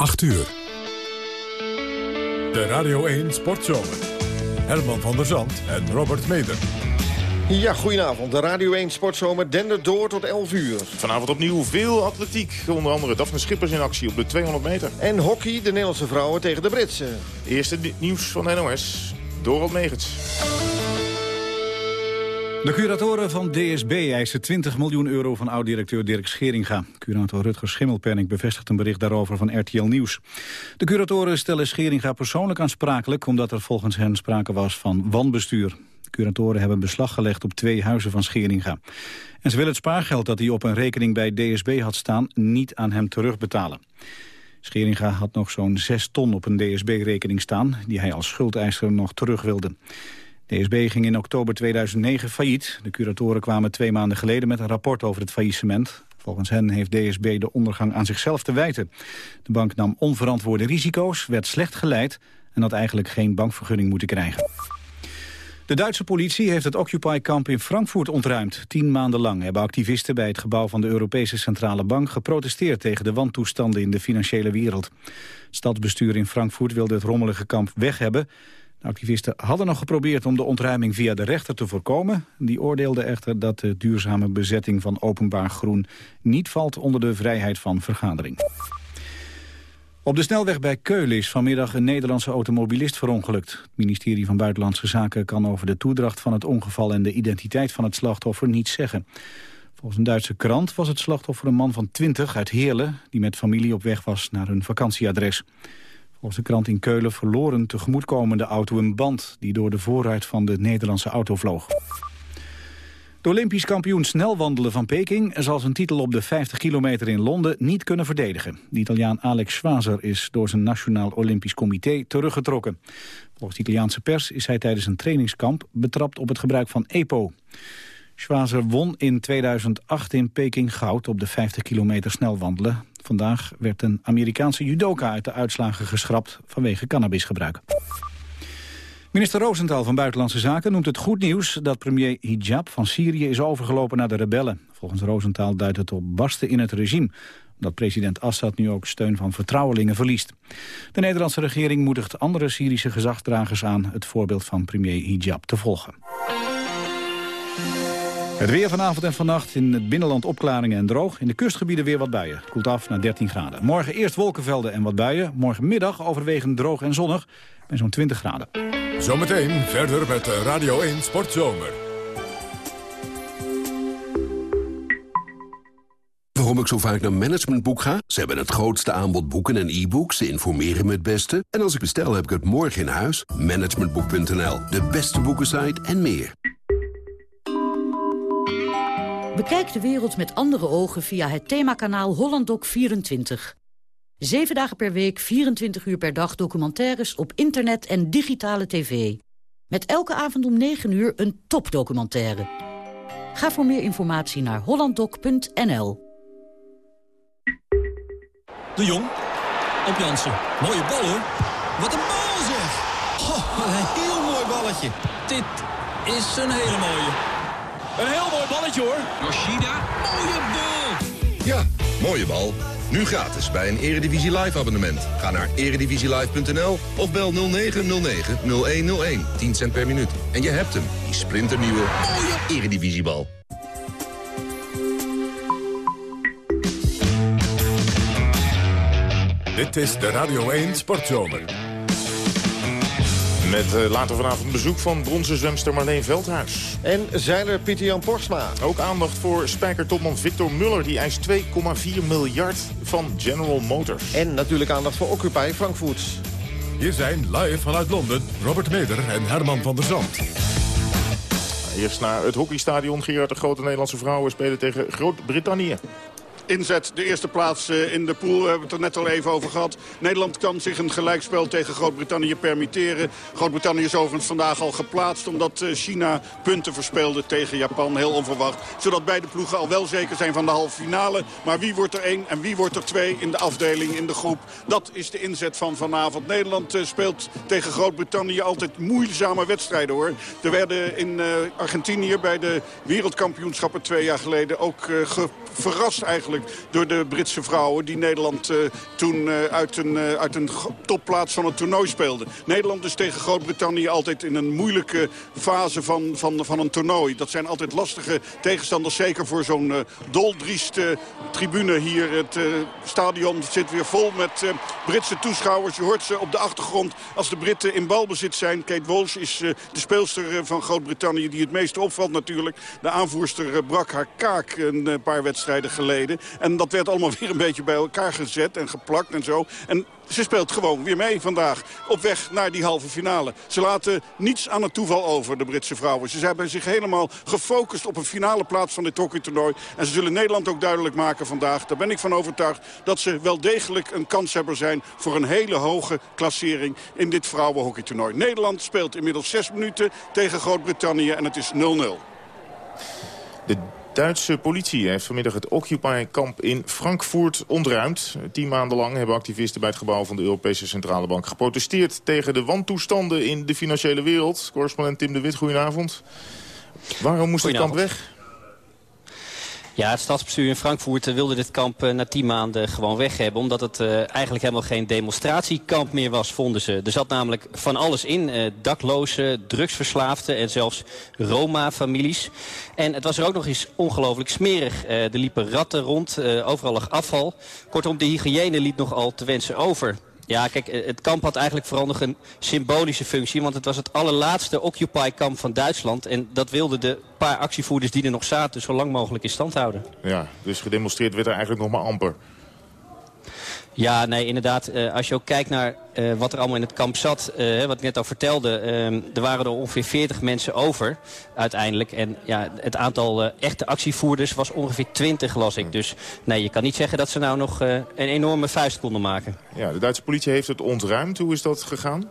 8 uur. De Radio 1 Sportzomer. Herman van der Zand en Robert Meder. Ja, goedenavond. De Radio 1 Sportzomer dendert door tot 11 uur. Vanavond opnieuw veel atletiek. Onder andere Daphne Schippers in actie op de 200 meter. En hockey, de Nederlandse vrouwen tegen de Britse. Eerste nieuws van NOS. Dorald Megens. De curatoren van DSB eisen 20 miljoen euro van oud-directeur Dirk Scheringa. Curator Rutger Schimmelpenning bevestigt een bericht daarover van RTL Nieuws. De curatoren stellen Scheringa persoonlijk aansprakelijk... omdat er volgens hen sprake was van wanbestuur. De curatoren hebben beslag gelegd op twee huizen van Scheringa. En ze willen het spaargeld dat hij op een rekening bij DSB had staan... niet aan hem terugbetalen. Scheringa had nog zo'n 6 ton op een DSB-rekening staan... die hij als schuldeiser nog terug wilde. DSB ging in oktober 2009 failliet. De curatoren kwamen twee maanden geleden met een rapport over het faillissement. Volgens hen heeft DSB de ondergang aan zichzelf te wijten. De bank nam onverantwoorde risico's, werd slecht geleid... en had eigenlijk geen bankvergunning moeten krijgen. De Duitse politie heeft het Occupy-kamp in Frankfurt ontruimd. Tien maanden lang hebben activisten bij het gebouw van de Europese Centrale Bank geprotesteerd tegen de wantoestanden in de financiële wereld. Het stadsbestuur in Frankfurt wilde het rommelige kamp weg hebben. Activisten hadden nog geprobeerd om de ontruiming via de rechter te voorkomen. Die oordeelde echter dat de duurzame bezetting van openbaar groen niet valt onder de vrijheid van vergadering. Op de snelweg bij Keulen is vanmiddag een Nederlandse automobilist verongelukt. Het ministerie van Buitenlandse Zaken kan over de toedracht van het ongeval en de identiteit van het slachtoffer niets zeggen. Volgens een Duitse krant was het slachtoffer een man van 20 uit Heerlen... die met familie op weg was naar hun vakantieadres. Volgens de krant in Keulen verloren tegemoetkomende auto een band... die door de voorruit van de Nederlandse auto vloog. De Olympisch kampioen snelwandelen van Peking... zal zijn titel op de 50 kilometer in Londen niet kunnen verdedigen. De Italiaan Alex Schwazer is door zijn Nationaal Olympisch Comité teruggetrokken. Volgens de Italiaanse pers is hij tijdens een trainingskamp... betrapt op het gebruik van EPO. Schwazer won in 2008 in Peking goud op de 50 kilometer snelwandelen. Vandaag werd een Amerikaanse judoka uit de uitslagen geschrapt vanwege cannabisgebruik. Minister Rosenthal van Buitenlandse Zaken noemt het goed nieuws dat premier Hijab van Syrië is overgelopen naar de rebellen. Volgens Rosenthal duidt het op barsten in het regime dat president Assad nu ook steun van vertrouwelingen verliest. De Nederlandse regering moedigt andere Syrische gezagdragers aan het voorbeeld van premier Hijab te volgen. Het weer vanavond en vannacht in het binnenland opklaringen en droog. In de kustgebieden weer wat buien. Het koelt af naar 13 graden. Morgen eerst wolkenvelden en wat buien. Morgenmiddag overwegend droog en zonnig bij zo'n 20 graden. Zometeen verder met Radio 1 Sportzomer. Waarom ik zo vaak naar Managementboek ga? Ze hebben het grootste aanbod boeken en e-books. Ze informeren me het beste. En als ik bestel heb ik het morgen in huis. Managementboek.nl, de beste boekensite en meer. Bekijk de wereld met andere ogen via het themakanaal HollandDoc24. Zeven dagen per week, 24 uur per dag documentaires op internet en digitale tv. Met elke avond om 9 uur een topdocumentaire. Ga voor meer informatie naar hollanddoc.nl. De Jong, op Jansen. Mooie bal hoor. Wat een bal zeg. Een heel mooi balletje. Dit is een hele mooie. Een heel mooi balletje hoor. Yoshida, mooie bal. Ja, mooie bal. Nu gratis bij een Eredivisie Live abonnement. Ga naar eredivisielive.nl of bel 0909-0101. 10 cent per minuut. En je hebt hem, die splinternieuwe mooie Eredivisiebal. Dit is de Radio 1 Sportzomer. Met uh, later vanavond bezoek van bronzen zwemster Marleen Veldhuis. En zeiler Pieter-Jan Porsma. Ook aandacht voor spijkertopman Victor Muller. Die eist 2,4 miljard van General Motors. En natuurlijk aandacht voor Occupy Frankfurt. Hier zijn live vanuit Londen Robert Meder en Herman van der Zand. Eerst naar het hockeystadion. Gerard de grote Nederlandse vrouwen spelen tegen Groot-Brittannië inzet. De eerste plaats eh, in de pool, we hebben het er net al even over gehad. Nederland kan zich een gelijkspel tegen Groot-Brittannië permitteren. Groot-Brittannië is overigens vandaag al geplaatst... omdat eh, China punten verspeelde tegen Japan, heel onverwacht. Zodat beide ploegen al wel zeker zijn van de halve finale. Maar wie wordt er één en wie wordt er twee in de afdeling, in de groep? Dat is de inzet van vanavond. Nederland eh, speelt tegen Groot-Brittannië altijd moeizame wedstrijden, hoor. Er werden in Argentinië bij de wereldkampioenschappen twee jaar geleden... ook verrast eigenlijk door de Britse vrouwen... die Nederland toen uit, een, uit een topplaats van het toernooi speelde. Nederland is tegen Groot-Brittannië altijd in een moeilijke fase van, van, van een toernooi. Dat zijn altijd lastige tegenstanders. Zeker voor zo'n doldrieste tribune hier. Het stadion zit weer vol met Britse toeschouwers. Je hoort ze op de achtergrond als de Britten in balbezit zijn. Kate Walsh is de speelster van Groot-Brittannië die het meeste opvalt natuurlijk. De aanvoerster brak haar kaak een paar wedstrijden geleden. En dat werd allemaal weer een beetje bij elkaar gezet en geplakt en zo. En ze speelt gewoon weer mee vandaag op weg naar die halve finale. Ze laten niets aan het toeval over, de Britse vrouwen. Ze hebben zich helemaal gefocust op een finale plaats van dit hockeytoernooi. En ze zullen Nederland ook duidelijk maken vandaag. Daar ben ik van overtuigd dat ze wel degelijk een kanshebber zijn... voor een hele hoge klassering in dit vrouwenhockeytoernooi. Nederland speelt inmiddels zes minuten tegen Groot-Brittannië en het is 0-0. De Duitse politie heeft vanmiddag het Occupy-kamp in Frankfurt ontruimd. Tien maanden lang hebben activisten bij het gebouw van de Europese Centrale Bank geprotesteerd... tegen de wantoestanden in de financiële wereld. Correspondent Tim de Wit, goedenavond. Waarom moest het kamp weg? Ja, het stadsbestuur in Frankfurt eh, wilde dit kamp eh, na tien maanden gewoon weg hebben. Omdat het uh, eigenlijk helemaal geen demonstratiekamp meer was, vonden ze. Er zat namelijk van alles in. Daklozen, drugsverslaafden en zelfs Roma-families. En het was er ook nog eens ongelooflijk smerig. Er liepen ratten rond, overal lag afval. Kortom, de hygiëne liet nogal te wensen over. Ja, kijk, eh, het kamp had eigenlijk vooral nog een symbolische functie. Want het was het allerlaatste Occupy-kamp van Duitsland. En dat wilden de paar actievoerders die er nog zaten zo lang mogelijk in stand houden. Ja, dus gedemonstreerd werd er eigenlijk nog maar amper. Ja, nee, inderdaad. Uh, als je ook kijkt naar uh, wat er allemaal in het kamp zat, uh, wat ik net al vertelde. er waren er ongeveer 40 mensen over uiteindelijk. En ja, het aantal echte actievoerders was ongeveer 20, las ik. Dus nee, je kan niet zeggen dat ze nou nog een enorme vuist konden maken. Ja, de Duitse politie heeft het ontruimd. Hoe is dat gegaan?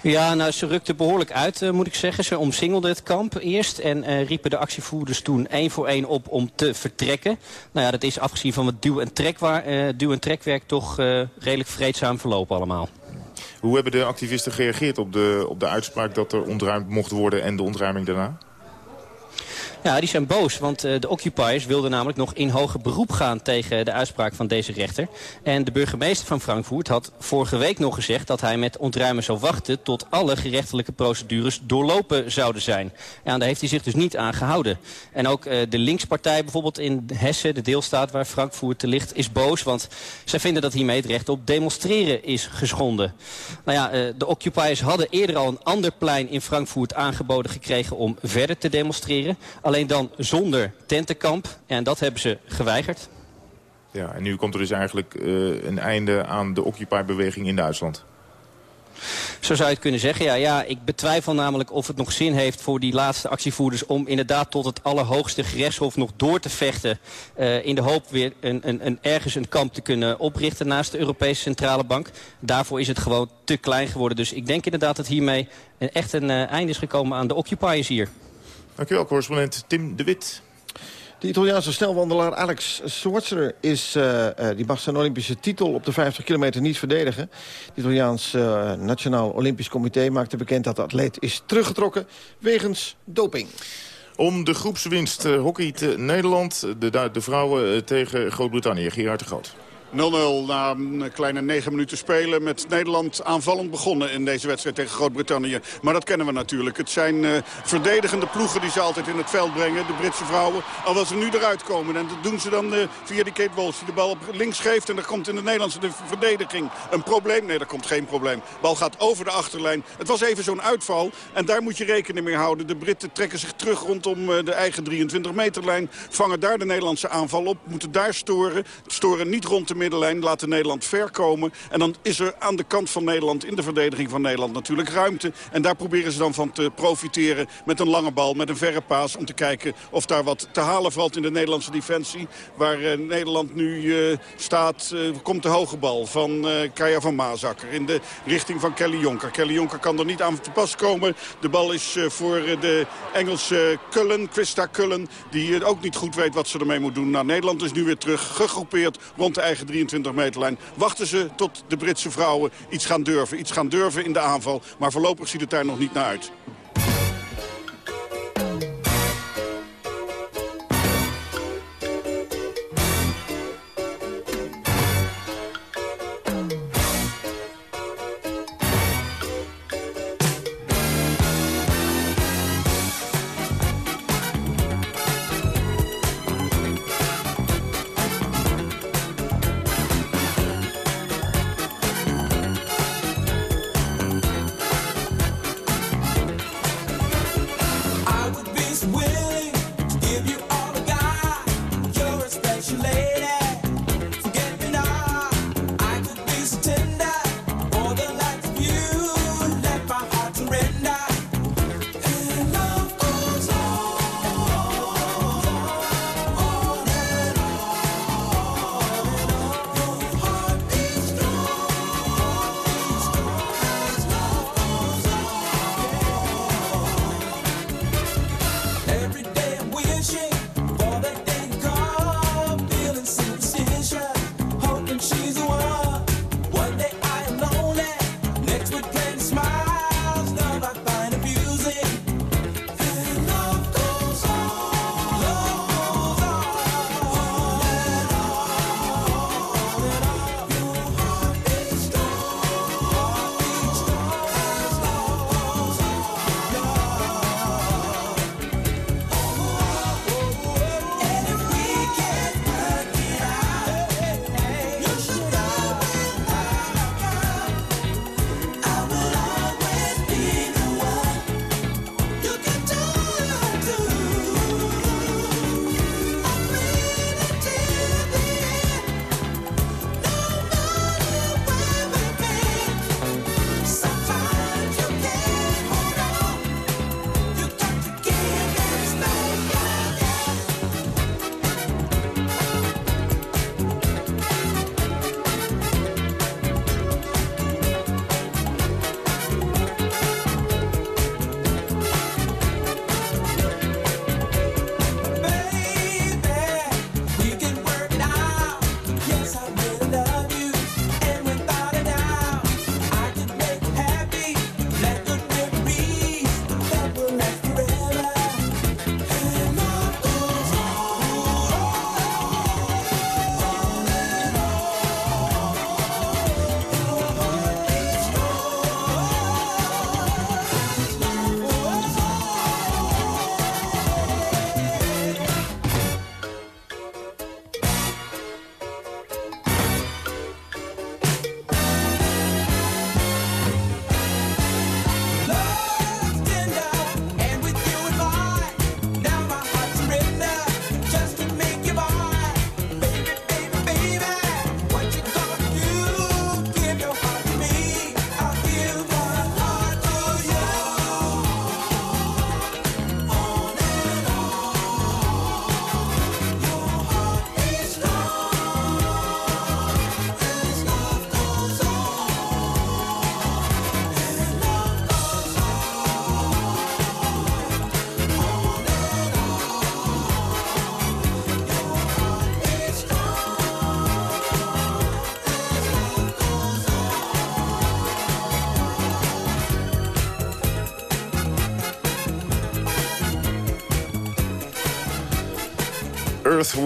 Ja, nou, ze rukte behoorlijk uit, uh, moet ik zeggen. Ze omsingelden het kamp eerst en uh, riepen de actievoerders toen één voor één op om te vertrekken. Nou ja, dat is afgezien van het duw- en, uh, duw en trekwerk toch redelijk vreedzaam verlopen allemaal. Hoe hebben de activisten gereageerd op de, op de uitspraak dat er ontruimd mocht worden en de ontruiming daarna? Ja, die zijn boos, want uh, de occupiers wilden namelijk nog in hoger beroep gaan tegen de uitspraak van deze rechter. En de burgemeester van Frankfurt had vorige week nog gezegd dat hij met ontruimen zou wachten tot alle gerechtelijke procedures doorlopen zouden zijn. Ja, daar heeft hij zich dus niet aan gehouden. En ook uh, de linkspartij bijvoorbeeld in Hessen, de deelstaat waar Frankfurt ligt, is boos. Want zij vinden dat hiermee het recht op demonstreren is geschonden. Nou ja, uh, de occupiers hadden eerder al een ander plein in Frankfurt aangeboden gekregen om verder te demonstreren. Alleen dan zonder tentenkamp. En dat hebben ze geweigerd. Ja, en nu komt er dus eigenlijk uh, een einde aan de Occupy-beweging in Duitsland. Zo zou je het kunnen zeggen. Ja, ja, ik betwijfel namelijk of het nog zin heeft voor die laatste actievoerders... om inderdaad tot het allerhoogste gerechtshof nog door te vechten... Uh, in de hoop weer een, een, een, ergens een kamp te kunnen oprichten naast de Europese Centrale Bank. Daarvoor is het gewoon te klein geworden. Dus ik denk inderdaad dat hiermee echt een uh, einde is gekomen aan de occupiers hier. Dankjewel, correspondent Tim de Wit. De Italiaanse snelwandelaar Alex Schwarzer is, uh, uh, die mag zijn Olympische titel op de 50 kilometer niet verdedigen. Het Italiaans uh, Nationaal Olympisch Comité maakte bekend dat de atleet is teruggetrokken wegens doping. Om de groepswinst hockey Nederland, de, de vrouwen tegen Groot-Brittannië. Gerard de Groot. 0-0 na een kleine negen minuten spelen. Met Nederland aanvallend begonnen in deze wedstrijd tegen Groot-Brittannië. Maar dat kennen we natuurlijk. Het zijn uh, verdedigende ploegen die ze altijd in het veld brengen. De Britse vrouwen. Al ze nu eruit komen. En dat doen ze dan uh, via die Kate Walsh die de bal op links geeft. En er komt in de Nederlandse de verdediging een probleem. Nee, er komt geen probleem. Bal gaat over de achterlijn. Het was even zo'n uitval. En daar moet je rekening mee houden. De Britten trekken zich terug rondom uh, de eigen 23 meterlijn. Vangen daar de Nederlandse aanval op. Moeten daar storen. Storen niet rond de middenlijn. Laten Nederland ver komen. En dan is er aan de kant van Nederland, in de verdediging van Nederland natuurlijk ruimte. En daar proberen ze dan van te profiteren met een lange bal, met een verre paas. Om te kijken of daar wat te halen valt in de Nederlandse defensie. Waar uh, Nederland nu uh, staat, uh, komt de hoge bal van Kaya van Maasakker. In de richting van Kelly Jonker. Kelly Jonker kan er niet aan te pas komen. De bal is voor de Engelse Cullen, Christa Cullen. Die ook niet goed weet wat ze ermee moet doen. Nou, Nederland is nu weer terug gegroepeerd rond de eigen 23 meterlijn. Wachten ze tot de Britse vrouwen iets gaan durven. Iets gaan durven in de aanval. Maar voorlopig ziet het daar nog niet naar uit.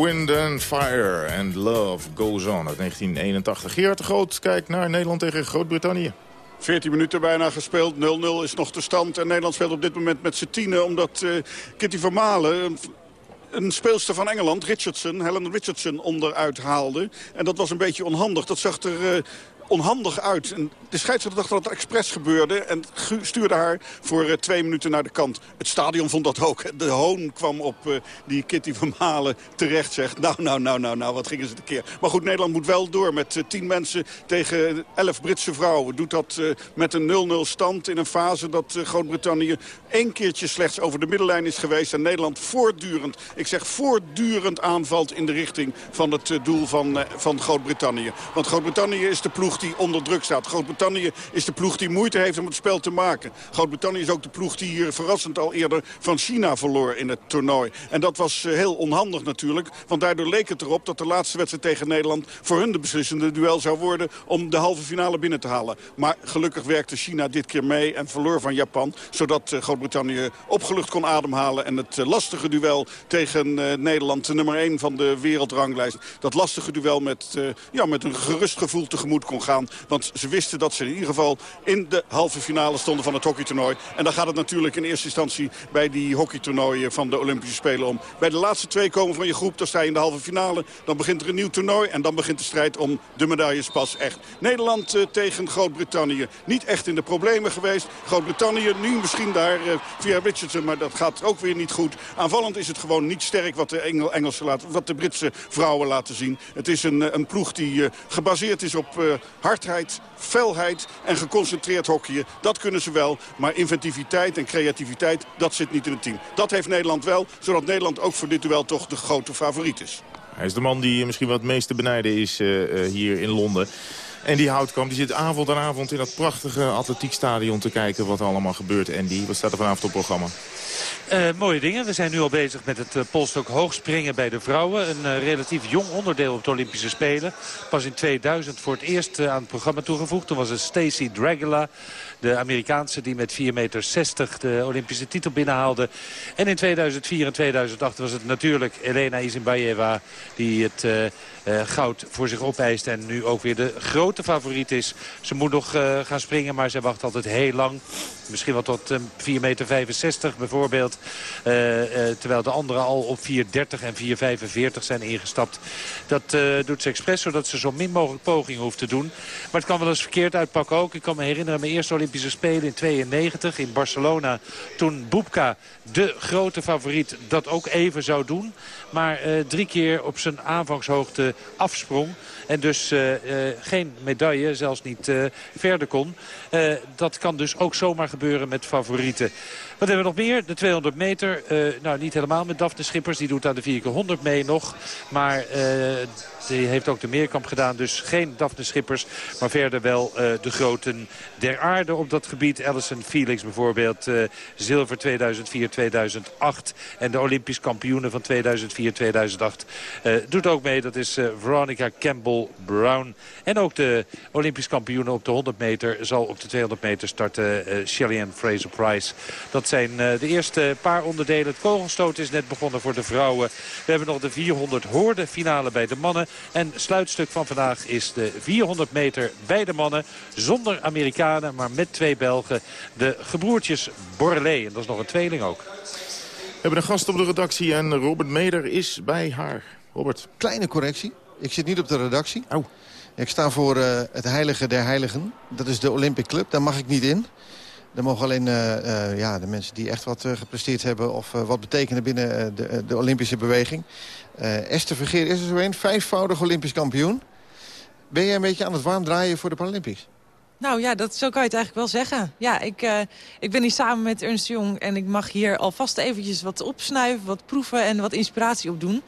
Wind and Fire and Love Goes On uit 1981. Gerard de Groot kijkt naar Nederland tegen Groot-Brittannië. 14 minuten bijna gespeeld. 0-0 is nog de stand. En Nederland speelt op dit moment met z'n tienen. Omdat uh, Kitty Vermalen een speelster van Engeland, Richardson, Helen Richardson, onderuit haalde. En dat was een beetje onhandig. Dat zag er uh, onhandig uit. De scheidsrechter dacht dat het expres gebeurde en stuurde haar voor uh, twee minuten naar de kant. Het stadion vond dat ook. De hoon kwam op uh, die Kitty van Malen terecht zegt. Nou, nou, nou, nou, nou, wat gingen ze keer. Maar goed, Nederland moet wel door met uh, tien mensen tegen elf Britse vrouwen. Doet dat met een 0-0 stand in een fase dat Groot-Brittannië één keertje slechts over de middenlijn is geweest. En Nederland voortdurend, ik zeg voortdurend aanvalt in de richting van het doel van, van Groot-Brittannië. Want Groot-Brittannië is de ploeg die onder druk staat. Groot-Brittannië is de ploeg die moeite heeft om het spel te maken. Groot-Brittannië is ook de ploeg die hier verrassend al eerder van China verloor in het toernooi. En dat was eh, heel onhandig natuurlijk. Want daardoor leek het erop dat de laatste wedstrijd tegen Nederland... voor hun de beslissende duel zou worden om de halve finale binnen te halen. Maar gelukkig werkte China dit keer mee en verloor van Japan. Zodat eh, Groot-Brittannië opgelucht kon ademhalen. En het eh, lastige duel tegen Nederland, de nummer 1 van de wereldranglijst... dat lastige duel met, ja, met een gerust gevoel tegemoet kon gaan. Want ze wisten dat ze in ieder geval in de halve finale stonden van het hockeytoernooi. En dan gaat het natuurlijk in eerste instantie bij die hockeytoernooien van de Olympische Spelen om. Bij de laatste twee komen van je groep, dan sta je in de halve finale. Dan begint er een nieuw toernooi en dan begint de strijd om de medailles pas echt. Nederland uh, tegen Groot-Brittannië. Niet echt in de problemen geweest. Groot-Brittannië nu misschien daar uh, via Richardson, maar dat gaat ook weer niet goed. Aanvallend is het gewoon niet sterk wat de Engel wat de Britse vrouwen laten zien. Het is een, eh, een ploeg die gebaseerd is op hardheid, felheid en geconcentreerd hockeyen. Dat kunnen ze wel, maar inventiviteit en creativiteit, dat zit niet in het team. Dat heeft Nederland wel, zodat Nederland ook voor dit duel toch de grote favoriet is. Hij is de man die misschien wat het meest benijden is uh, uh, hier in Londen. En die Houtkamp die zit avond aan avond in dat prachtige atletiekstadion te kijken wat er allemaal gebeurt. En die, wat staat er vanavond op programma? Uh, mooie dingen. We zijn nu al bezig met het uh, polstok hoogspringen bij de vrouwen. Een uh, relatief jong onderdeel op de Olympische Spelen. Pas in 2000 voor het eerst aan het programma toegevoegd. Toen was het Stacy Dragula, de Amerikaanse die met 4,60 meter de Olympische titel binnenhaalde. En in 2004 en 2008 was het natuurlijk Elena Isinbayeva die het goud voor zich opeist. En nu ook weer de grote favoriet is. Ze moet nog gaan springen, maar ze wacht altijd heel lang. Misschien wel tot 4,65 meter bijvoorbeeld. Uh, uh, terwijl de anderen al op 4,30 en 4,45 zijn ingestapt. Dat uh, doet ze expres, zodat ze zo min mogelijk pogingen hoeft te doen. Maar het kan wel eens verkeerd uitpakken ook. Ik kan me herinneren mijn eerste Olympische Spelen in 92 in Barcelona. Toen Boepka, de grote favoriet, dat ook even zou doen. Maar drie keer op zijn aanvangshoogte afsprong. En dus geen medaille, zelfs niet verder kon. dat kan dus ook zomaar gebeuren met favorieten. Wat hebben we nog meer? De 200 meter. nou, niet helemaal met Daphne Schippers. Die doet aan de 4 keer 100 mee nog. Maar die heeft ook de meerkamp gedaan. Dus geen Daphne Schippers. Maar verder wel uh, de groten der aarde op dat gebied. Alison Felix bijvoorbeeld. Uh, zilver 2004-2008. En de Olympisch kampioene van 2004-2008 uh, doet ook mee. Dat is Veronica Campbell-Brown. En ook de Olympisch kampioene op de 100 meter zal op de 200 meter starten. Shelly Fraser-Price. Dat zijn de eerste paar onderdelen. Het kogelstoot is net begonnen voor de vrouwen. We hebben nog de 400 hoorde finale bij de mannen. En sluitstuk van vandaag is de 400 meter bij de mannen. Zonder Amerikanen, maar met twee Belgen. De gebroertjes Borlée. En dat is nog een tweeling ook. We hebben een gast op de redactie en Robert Meder is bij haar. Robert. Kleine correctie. Ik zit niet op de redactie. Oh. Ik sta voor uh, het heilige der heiligen. Dat is de Olympic Club. Daar mag ik niet in. Daar mogen alleen uh, uh, ja, de mensen die echt wat uh, gepresteerd hebben... of wat betekenen binnen de, de, Olympische beweging. Esther Vergeer is er zo een, vijfvoudig Olympisch kampioen. Ben je een beetje aan het warm draaien voor de Paralympics? Nou ja, dat, zo kan je het eigenlijk wel zeggen. Ja, ik, ik ben hier samen met Ernst Jong en ik mag hier alvast eventjes wat opsnuiven, wat proeven en wat inspiratie opdoen.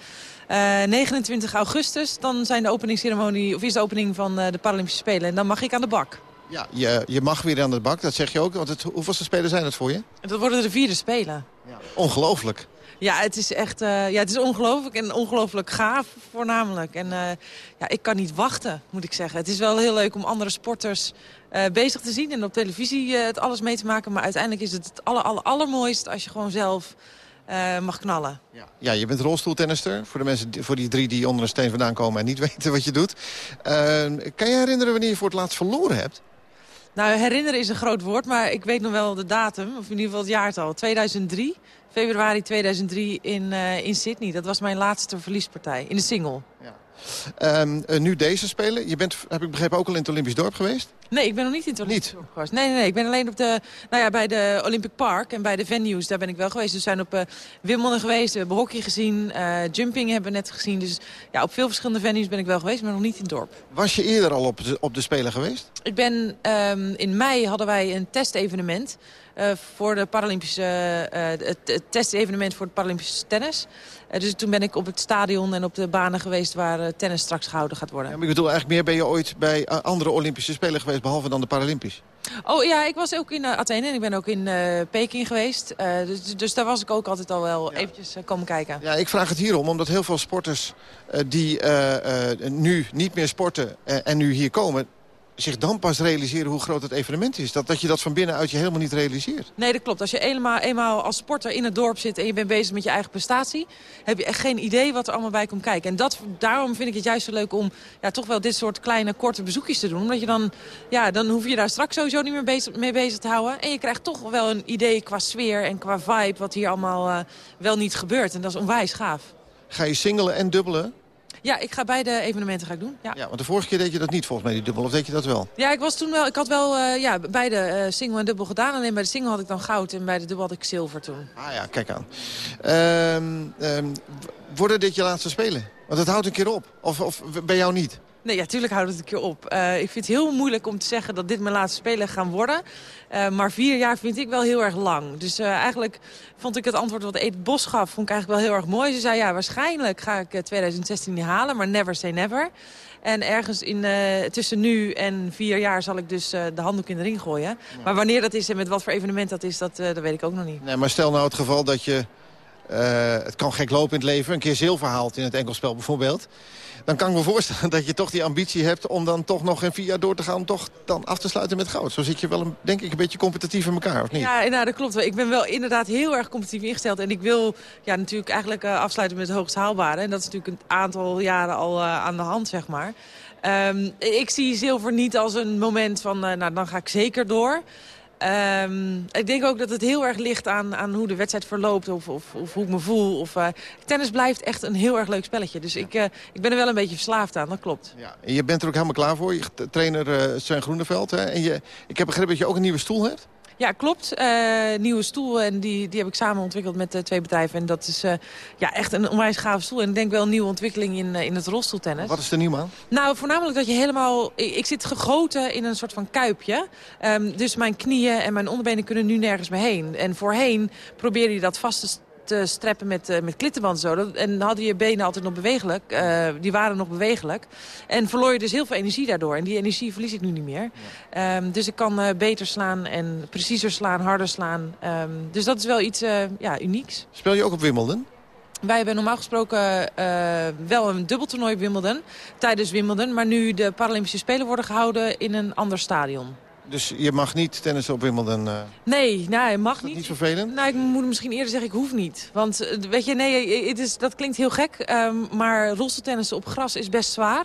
29 augustus, dan zijn de openingsceremonie, of is de opening van de Paralympische Spelen en dan mag ik aan de bak. Ja, je, je mag weer aan de bak, dat zeg je ook. Want het, hoeveelste spelen zijn het voor je? Dat worden de vierde spelen. Ja. Ongelooflijk. Ja, het is echt uh, ja, het is ongelooflijk en ongelooflijk gaaf voornamelijk. En uh, ja, ik kan niet wachten, moet ik zeggen. Het is wel heel leuk om andere sporters uh, bezig te zien en op televisie het alles mee te maken. Maar uiteindelijk is het het aller, aller, allermooist als je gewoon zelf eh, mag knallen. Ja. ja, je bent rolstoeltennister. Voor de mensen, die- voor die drie die onder een steen vandaan komen en niet weten wat je doet. Eh, kan je herinneren wanneer je voor het laatst verloren hebt? Nou, herinneren is een groot woord, maar ik weet nog wel de datum. Of in ieder geval het jaartal. 2003, februari 2003 in, eh, in Sydney. Dat was mijn laatste verliespartij in de single. Ehm, eh, nu deze spelen. Je bent, heb ik begrepen, ook al in het Olympisch dorp geweest? Nee, ik ben nog niet in het Olympisch dorp geweest. Nee, nee, nee, ik ben alleen op de, nou ja, bij de Olympic Park en bij de venues. Daar ben ik wel geweest. Dus we zijn op Wimbledon geweest, we hebben hockey gezien. eh, jumping hebben we net gezien. Dus ja, op veel verschillende venues ben ik wel geweest, maar nog niet in het dorp. Was je eerder al op de, op de Spelen geweest? Ik ben, ehm, in mei hadden wij een testevenement voor de Paralympische, eh, het, het testevenement voor het Paralympische tennis. Eh, dus toen ben ik op het stadion en op de banen geweest waar eh, tennis straks gehouden gaat worden. Ja, maar ik bedoel, eigenlijk meer ben je ooit bij eh, andere Olympische Spelen geweest... behalve dan de Paralympisch? Oh ja, ik was ook in eh, Athene en ik ben ook in eh, Peking geweest. Eh, dus, dus daar was ik ook altijd al wel eventjes eh, komen kijken. Ja, ik vraag het hierom, omdat heel veel sporters eh, die eh, eh, nu niet meer sporten eh, en nu hier komen... zich dan pas realiseren hoe groot het evenement is. Dat, dat je dat van binnenuit je helemaal niet realiseert. Nee, dat klopt. Als je eenmaal, eenmaal als sporter in het dorp zit en je bent bezig met je eigen prestatie... heb je echt geen idee wat er allemaal bij komt kijken. En dat, daarom vind ik het juist zo leuk om ja, toch wel dit soort kleine, korte bezoekjes te doen. Omdat je dan, ja, dan hoef je daar straks sowieso niet meer bezig, mee bezig te houden. En je krijgt toch wel een idee qua sfeer en qua vibe wat hier allemaal eh, wel niet gebeurt. En dat is onwijs gaaf. Ga je singelen en dubbelen? Ja, ik ga beide evenementen ga ik doen. Ja. Ja, want de vorige keer deed je dat niet volgens mij, die dubbel. Of deed je dat wel? Ja, ik, was toen wel, ik had wel eh, ja, beide eh, single en dubbel gedaan. Alleen bij de single had ik dan goud en bij de dubbel had ik zilver toen. Ah ja, kijk aan. Ehm, w- worden dit je laatste spelen? Want het houdt een keer op. Of, of bij jou niet? Nee, ja, tuurlijk houdt het een keer op. Eh, ik vind het heel moeilijk om te zeggen dat dit mijn laatste spelen gaan worden. Eh, maar vier jaar vind ik wel heel erg lang. Dus eh, eigenlijk vond ik het antwoord wat Edith Bos gaf, vond ik eigenlijk wel heel erg mooi. Ze zei, ja, waarschijnlijk ga ik eh, 2016 niet halen, maar never say never. En ergens in, tussen nu en vier jaar zal ik dus de handdoek in de ring gooien. Maar wanneer dat is en met wat voor evenement dat is, dat, dat weet ik ook nog niet. Nee, maar stel nou het geval dat je... eh, het kan gek lopen in het leven. Een keer zilver haalt in het enkelspel bijvoorbeeld. Dan kan ik me voorstellen dat je toch die ambitie hebt... om dan toch nog in vier jaar door te gaan... om toch dan af te sluiten met goud. Zo zit je wel, een, denk ik, een beetje competitief in elkaar, of niet? Ja, nou, dat klopt. Ik ben wel inderdaad heel erg competitief ingesteld. En ik wil ja, natuurlijk eigenlijk eh, afsluiten met het hoogst haalbare. En dat is natuurlijk een aantal jaren al eh, aan de hand, zeg maar. Ehm, ik zie zilver niet als een moment van, nou, dan ga ik zeker door. Ehm, ik denk ook dat het heel erg ligt aan, aan hoe de wedstrijd verloopt of, of, of hoe ik me voel. Of, eh, tennis blijft echt een heel erg leuk spelletje. Dus ik, eh, ik ben er wel een beetje verslaafd aan, dat klopt. Ja. En je bent er ook helemaal klaar voor. Je trainer eh, Sven Groeneveld. Hè? En je, ik heb begrepen dat je ook een nieuwe stoel hebt. Ja, klopt. Eh, nieuwe stoel en die, die heb ik samen ontwikkeld met eh, twee bedrijven. En dat is eh, ja, echt een onwijs gave stoel. En ik denk wel een nieuwe ontwikkeling in, in het rolstoeltennis. Wat is er nieuw aan? Nou, voornamelijk dat je helemaal... Ik, ik zit gegoten in een soort van kuipje. Ehm, dus mijn knieën en mijn onderbenen kunnen nu nergens meer heen. En voorheen probeerde je dat vast te te streppen met, eh, met klittenband zo. En hadden je benen altijd nog bewegelijk. eh, die waren nog bewegelijk. En verloor je dus heel veel energie daardoor. En die energie verlies ik nu niet meer. Ehm, dus ik kan eh, beter slaan en preciezer slaan, harder slaan. Ehm, dus dat is wel iets eh, ja, unieks. Speel je ook op Wimbledon? Wij hebben normaal gesproken eh, wel een dubbeltoernooi Wimbledon. Tijdens Wimbledon. Maar nu de Paralympische Spelen worden gehouden in een ander stadion. Dus je mag niet tennissen op Wimbledon. eh. Nee, nou, mag niet. niet vervelend? Nou, ik moet misschien eerder zeggen, ik hoef niet. Want, eh, weet je, nee, het is, dat klinkt heel gek. ehm, maar rolstoeltennissen op gras is best zwaar.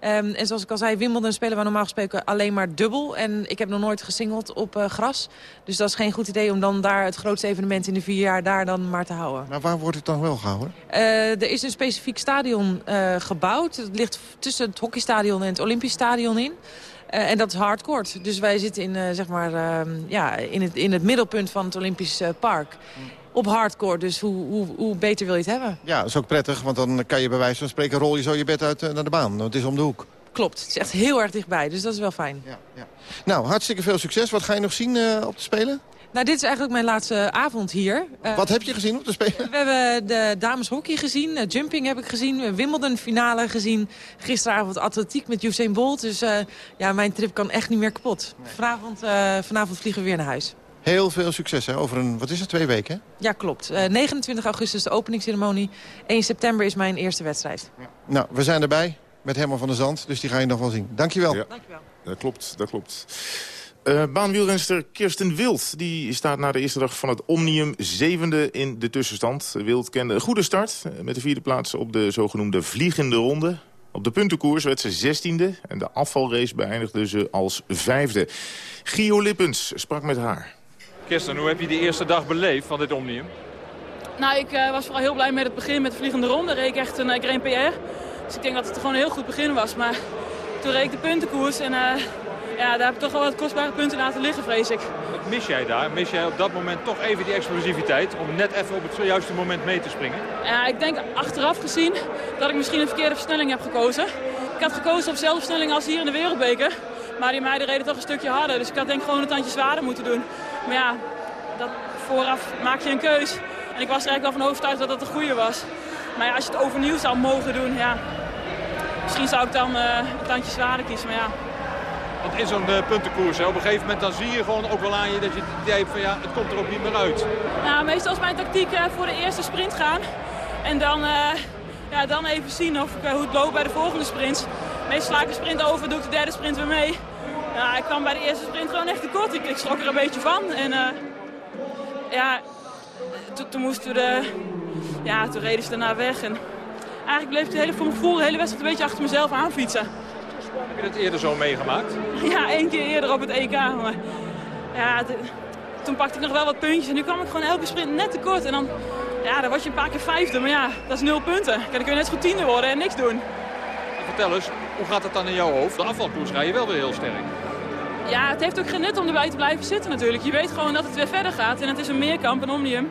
Ehm, en zoals ik al zei, Wimbledon spelen we normaal gesproken alleen maar dubbel. En ik heb nog nooit gesingeld op eh, gras. Dus dat is geen goed idee om dan daar het grootste evenement in de vier jaar daar dan maar te houden. Maar waar wordt het dan wel gehouden? Eh, er is een specifiek stadion eh, gebouwd. Het ligt tussen het hockeystadion en het Olympisch stadion in. Eh, en dat is hardcourt. Dus wij zitten in, eh, zeg maar, ehm, ja, in, het, in het middelpunt van het Olympisch eh, park. Op hardcourt, dus hoe, hoe, hoe beter wil je het hebben? Ja, dat is ook prettig, want dan kan je bij wijze van spreken... rol je zo je bed uit naar de baan, want het is om de hoek. Klopt, het is echt heel erg dichtbij, dus dat is wel fijn. Nou, hartstikke veel succes. Wat ga je nog zien op de Spelen? Nou, dit is eigenlijk mijn laatste avond hier. Eh, Wat heb je gezien op de Spelen? We hebben de dames hockey gezien, eh, jumping heb ik gezien, eh, Wimbledon finale gezien. Gisteravond atletiek met Usain Bolt. Dus eh, ja, mijn trip kan echt niet meer kapot. Vanavond, eh, vanavond vliegen we weer naar huis. Heel veel succes, hè? Over een, wat is het, twee weken, hè? Ja, klopt. Eh, 29 augustus de openingsceremonie. 1 september is mijn eerste wedstrijd. Nou, we zijn erbij met Herman van der Zand, dus die ga je nog wel zien. Dankjewel. Ja, dat klopt, dat klopt. Uh, baanwielrenster Kirsten Wild die staat na de eerste dag van het Omnium zevende in de tussenstand. Wild kende een goede start eh, met de vierde plaats op de zogenoemde vliegende ronde. Op de puntenkoers werd ze zestiende en de afvalrace beëindigde ze als vijfde. Gio Lippens sprak met haar. Kirsten, hoe heb je die eerste dag beleefd van dit Omnium? Nou, ik uh, was vooral heel blij met het begin met de vliegende ronde. Reek echt een, uh, PR. Dus ik denk dat het gewoon een heel goed begin was. Maar toen reed ik de puntenkoers en uh, ja, daar heb ik toch wel wat kostbare punten laten liggen, vrees ik. Wat mis jij daar? Mis jij op dat moment toch even die explosiviteit om net even op het juiste moment mee te springen? Ja, ik denk achteraf gezien dat ik misschien een verkeerde versnelling heb gekozen. Ik had gekozen op dezelfde versnelling als hier in de Wereldbeker. Maar die meiden reden toch een stukje harder. Dus ik had denk ik gewoon een tandje zwaarder moeten doen. Maar ja, dat, vooraf maak je een keus. En ik was er eigenlijk wel van overtuigd dat dat de goede was. Maar ja, als je het overnieuw zou mogen doen, ja, misschien zou ik dan uh, een tandje zwaarder kiezen. Maar ja, in zo'n uh, puntenkoers, op een gegeven moment dan zie je gewoon ook wel aan je dat je het idee hebt van ja, het komt er ook niet meer uit. Nou, meestal is mijn tactiek uh, voor de eerste sprint gaan. En dan, uh, ja, dan even zien of ik, hoe het loopt bij de volgende sprints. Meestal sla ik de sprint over, doe ik de derde sprint weer mee. Ja, ik kwam bij de eerste sprint gewoon echt tekort. Ik, ik schrok er een beetje van. En ja, toen moesten de, ja, toen reden ze daarna weg. En eigenlijk bleef het hele, voor mijn gevoel de hele wedstrijd een beetje achter mezelf aanfietsen. Heb je dat eerder zo meegemaakt? Ja, één keer eerder op het EK. Maar ja, toen pakte ik nog wel wat puntjes. En nu kwam ik gewoon elke sprint net tekort. En dan, ja, dan word je een paar keer vijfde. Maar ja, dat is nul punten. Dan kun je net goed tiende worden en niks doen. Vertel eens, hoe gaat het dan in jouw hoofd? De afvalkoers ga je wel weer heel sterk. Ja, het heeft ook geen nut om erbij te blijven zitten natuurlijk. Je weet gewoon dat het weer verder gaat. En het is een meerkamp, een omnium.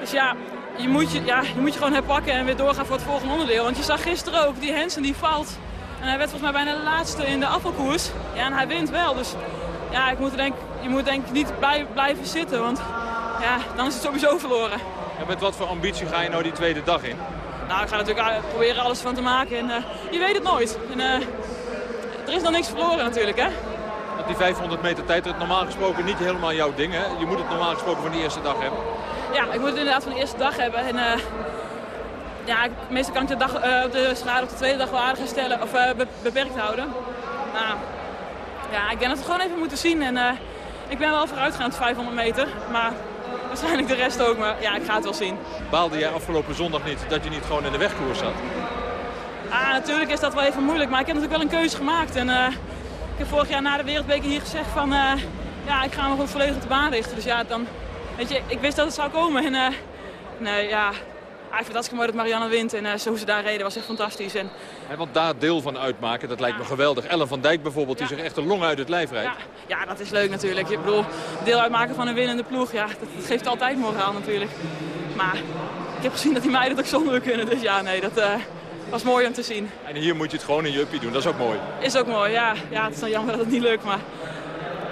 Dus ja, je moet je, ja, je moet je gewoon herpakken en weer doorgaan voor het volgende onderdeel. Want je zag gisteren ook, die Hansen die valt. En hij werd volgens mij bijna de laatste in de afvalkoers. Ja, en hij wint wel. Dus ja, ik moet denk, je moet denk ik niet bij, blijven zitten. Want ja, dan is het sowieso verloren. En met wat voor ambitie ga je nou die tweede dag in? Nou, ik ga natuurlijk eh, proberen alles van te maken. En uh, je weet het nooit. En, uh, er is nog niks verloren natuurlijk, hè? Want die 500 meter tijd is normaal gesproken niet helemaal jouw ding, hè? Je moet het normaal gesproken van de eerste dag hebben. Ja, ik moet het inderdaad van de eerste dag hebben. En, ja, meestal kan ik de, dag, uh, de schade op de tweede dag wel aardig herstellen of be beperkt houden. Nou, ja, ik denk dat we het gewoon even moeten zien. En uh, ik ben wel vooruitgaand 500 meter, maar waarschijnlijk de rest ook. Maar ja, ik ga het wel zien. Baalde jij afgelopen zondag niet dat je niet gewoon in de wegkoers zat? Ah, natuurlijk is dat wel even moeilijk, maar ik heb natuurlijk wel een keuze gemaakt. En ik heb vorig jaar na de Wereldbeker hier gezegd van, ja, ik ga me gewoon volledig op de baan richten. Dus ja, dan, weet je, ik wist dat het zou komen. En nee, ja, ik vind het mooi dat Marianne wint. En uh, zo ze daar reden was echt fantastisch. En... Want daar deel van uitmaken, dat lijkt me geweldig. Ellen van Dijk bijvoorbeeld, die zich echt een long uit het lijf rijdt. Ja. ja, dat is leuk natuurlijk. Ik bedoel, deel uitmaken van een winnende ploeg, ja, dat, dat geeft altijd moraal natuurlijk. Maar ik heb gezien dat die meiden het ook zonder kunnen. Dus ja, nee, dat uh, was mooi om te zien. En hier moet je het gewoon in je uppie doen, dat is ook mooi. Is ook mooi, ja. ja het is dan jammer dat het niet lukt, maar...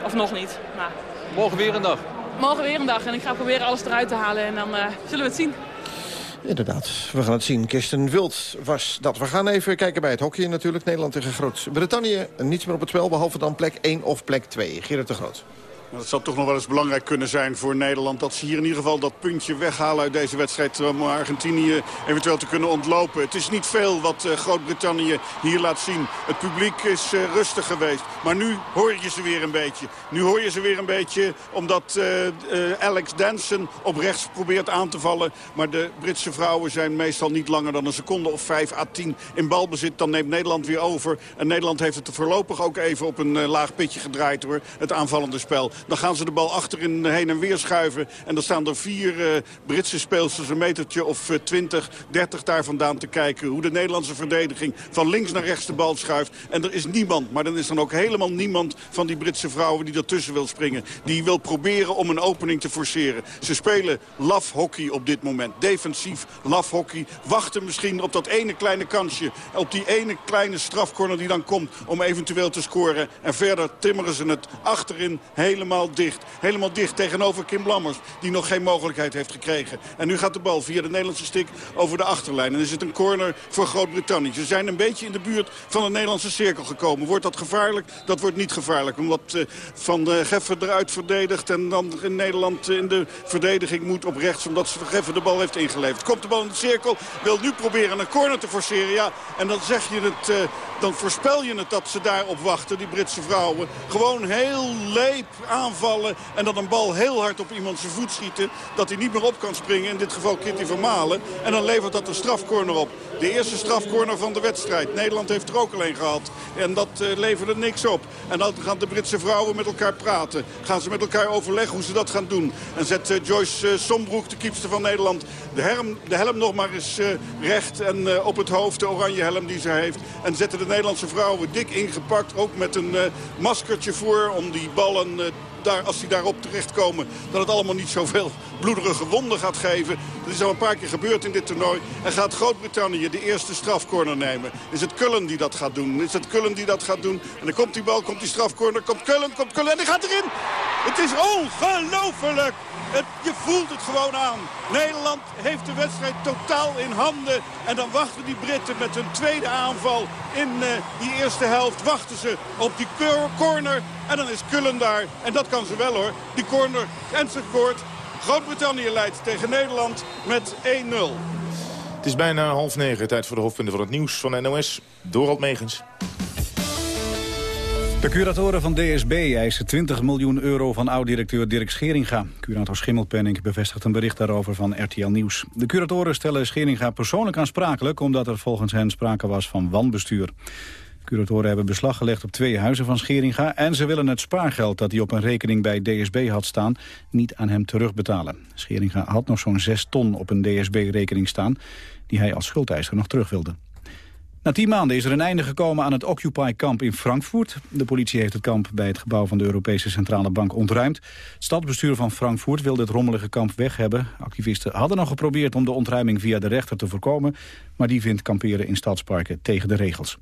Of nog niet. Maar... Morgen weer een dag. Morgen weer een dag en ik ga proberen alles eruit te halen en dan uh, zullen we het zien. Inderdaad, we gaan het zien. Kirsten Wild was dat. We gaan even kijken bij het hockey natuurlijk. Nederland tegen Groot-Brittannië. Niets meer op het spel, behalve dan plek 1 of plek 2. Gerrit de Groot. Het zou toch nog wel eens belangrijk kunnen zijn voor Nederland... dat ze hier in ieder geval dat puntje weghalen uit deze wedstrijd... om Argentinië eventueel te kunnen ontlopen. Het is niet veel wat uh, Groot-Brittannië hier laat zien. Het publiek is uh, rustig geweest. Maar nu hoor je ze weer een beetje. Nu hoor je ze weer een beetje omdat Alex Danson op rechts probeert aan te vallen. Maar de Britse vrouwen zijn meestal niet langer dan een seconde of 5 à 10 in balbezit. Dan neemt Nederland weer over. En Nederland heeft het voorlopig ook even op een laag pitje gedraaid hoor. Het aanvallende spel. Dan gaan ze de bal achterin heen en weer schuiven. En dan staan er vier uh, Britse speelsters een metertje of uh, 20, 30 daar vandaan te kijken. Hoe de Nederlandse verdediging van links naar rechts de bal schuift. En er is niemand, maar dan is dan ook helemaal niemand van die Britse vrouwen die ertussen wil springen. Die wil proberen om een opening te forceren. Ze spelen laf hockey op dit moment. Defensief laf hockey. Wachten misschien op dat ene kleine kansje. Op die ene kleine strafcorner die dan komt om eventueel te scoren. En verder timmeren ze het achterin helemaal helemaal dicht. Helemaal dicht tegenover Kim Lammers. Die nog geen mogelijkheid heeft gekregen. En nu gaat de bal via de Nederlandse stik over de achterlijn. En is het een corner voor Groot-Brittannië. Ze zijn een beetje in de buurt van de Nederlandse cirkel gekomen. Wordt dat gevaarlijk? Dat wordt niet gevaarlijk. Omdat uh, Van Geffer eruit verdedigt. En dan in Nederland in de verdediging moet op rechts. Omdat Van Geffer de bal heeft ingeleverd. Komt de bal in de cirkel. Wil nu proberen een corner te forceren. Ja, en dan zeg je het... Uh, dan voorspel je het dat ze daarop wachten, die Britse vrouwen. Gewoon heel leep aanvallen en dan een bal heel hard op iemand zijn voet schieten. Dat hij niet meer op kan springen, in dit geval Kitty Vermalen. En dan levert dat een strafcorner op. De eerste strafcorner van de wedstrijd. Nederland heeft er ook alleen gehad. En dat uh, leverde niks op. En dan gaan de Britse vrouwen met elkaar praten. Gaan ze met elkaar overleggen hoe ze dat gaan doen. En zet uh, Joyce uh, Sombroek, de kiepster van Nederland, de helm, de helm nog maar eens recht. En op het hoofd de oranje helm die ze heeft. En zetten de Nederlandse vrouwen dik ingepakt. Ook met een maskertje voor om die ballen daar, als die daarop terechtkomen... dat het allemaal niet zoveel bloederige wonden gaat geven. Dat is al een paar keer gebeurd in dit toernooi. En gaat Groot-Brittannië de eerste strafcorner nemen. Is het Cullen die dat gaat doen? Is het Cullen die dat gaat doen? En dan komt die bal, komt die strafcorner, komt Cullen, komt Cullen en die gaat erin! Het is ongelooflijk! Het, je voelt het gewoon aan. Nederland heeft de wedstrijd totaal in handen. En dan wachten die Britten met hun tweede aanval in uh, die eerste helft. Wachten ze op die corner. En dan is Cullen daar. En dat kan ze wel hoor. Die corner en ze scoort. Groot-Brittannië leidt tegen Nederland met 1-0. Het is bijna half negen. Tijd voor de hoofdpunten van het nieuws van NOS. Dorald Megens. De curatoren van DSB eisen 20 miljoen euro van oud-directeur Dirk Scheringa. Curator Schimmelpenning bevestigt een bericht daarover van RTL Nieuws. De curatoren stellen Scheringa persoonlijk aansprakelijk... omdat er volgens hen sprake was van wanbestuur. Curatoren hebben beslag gelegd op twee huizen van Scheringa... en ze willen het spaargeld dat hij op een rekening bij DSB had staan... niet aan hem terugbetalen. Scheringa had nog zo'n 6 ton op een DSB-rekening staan... die hij als schuldeiser nog terug wilde. Na tien maanden is er een einde gekomen aan het Occupy-kamp in Frankfurt. De politie heeft het kamp bij het gebouw van de Europese Centrale Bank ontruimd. Het stadsbestuur van Frankfurt wilde het rommelige kamp weg hebben. Activisten hadden nog geprobeerd om de ontruiming via de rechter te voorkomen... maar die vindt kamperen in stadsparken tegen de regels.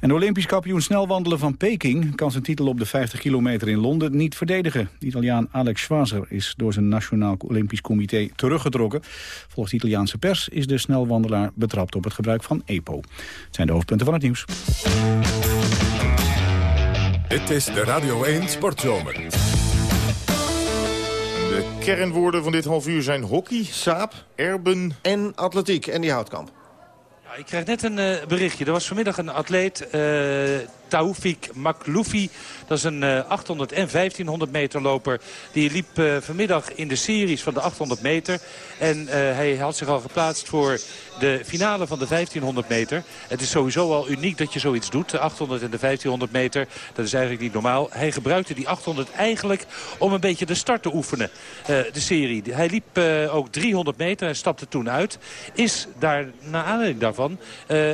En de Olympisch kampioen snelwandelen van Peking kan zijn titel op de 50 kilometer in Londen niet verdedigen. De Italiaan Alex Schwazer is door zijn Nationaal Olympisch Comité teruggetrokken. Volgens de Italiaanse pers is de snelwandelaar betrapt op het gebruik van EPO. Het zijn de hoofdpunten van het nieuws. Dit is de Radio 1 Sportzomer. De kernwoorden van dit half uur zijn hockey, saap, erben en atletiek. En die houtkamp. Ik krijg net een uh, berichtje. Er was vanmiddag een atleet, uh, Taoufik Makloufi. Dat is een uh, 800 en 1500 meter loper. Die liep uh, vanmiddag in de series van de 800 meter. En uh, hij had zich al geplaatst voor de finale van de 1500 meter. Het is sowieso al uniek dat je zoiets doet. De 800 en de 1500 meter, dat is eigenlijk niet normaal. Hij gebruikte die 800 eigenlijk om een beetje de start te oefenen. de serie. Hij liep ook 300 meter en stapte toen uit. Is daar, naar aanleiding daarvan,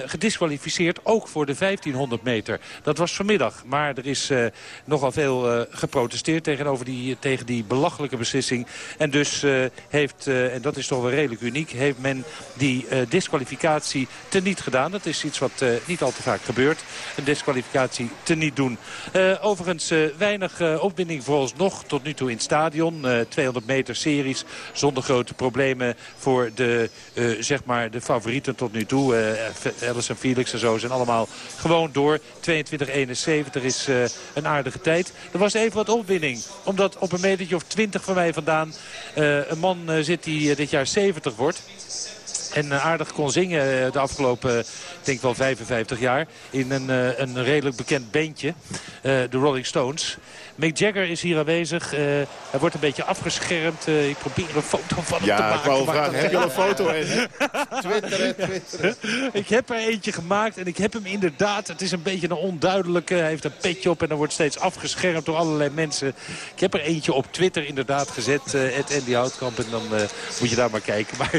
gedisqualificeerd ook voor de 1500 meter. Dat was vanmiddag. Maar er is uh, nogal veel uh, geprotesteerd tegenover die, tegen die belachelijke beslissing. En dus uh, heeft, en dat is toch wel redelijk uniek, heeft men die disqualificatie teniet gedaan. Dat is iets wat niet al te vaak gebeurt. Een disqualificatie teniet doen. overigens weinig opwinding vooralsnog tot nu toe in het stadion. 200 meter series zonder grote problemen voor de, zeg maar de favorieten tot nu toe. Ellison Felix en zo zijn allemaal gewoon door. 22-71 is een aardige tijd. Er was even wat opwinning. Omdat op een metertje of 20 van mij vandaan een man zit die dit jaar 70 wordt. En aardig kon zingen de afgelopen, ik denk wel 55 jaar. In een, een redelijk bekend bandje. de Rolling Stones. Mick Jagger is hier aanwezig. Uh, hij wordt een beetje afgeschermd. Uh, ik probeer een foto van hem ja, te maken. Ik wou vragen, heb je al een foto? Twitter, Twitter. ik heb er eentje gemaakt en ik heb hem inderdaad. Het is een beetje een onduidelijke. Hij heeft een petje op en dan wordt steeds afgeschermd door allerlei mensen. Ik heb er eentje op Twitter inderdaad gezet. Uh, Andy Houtkamp. En dan moet je daar maar kijken. Maar,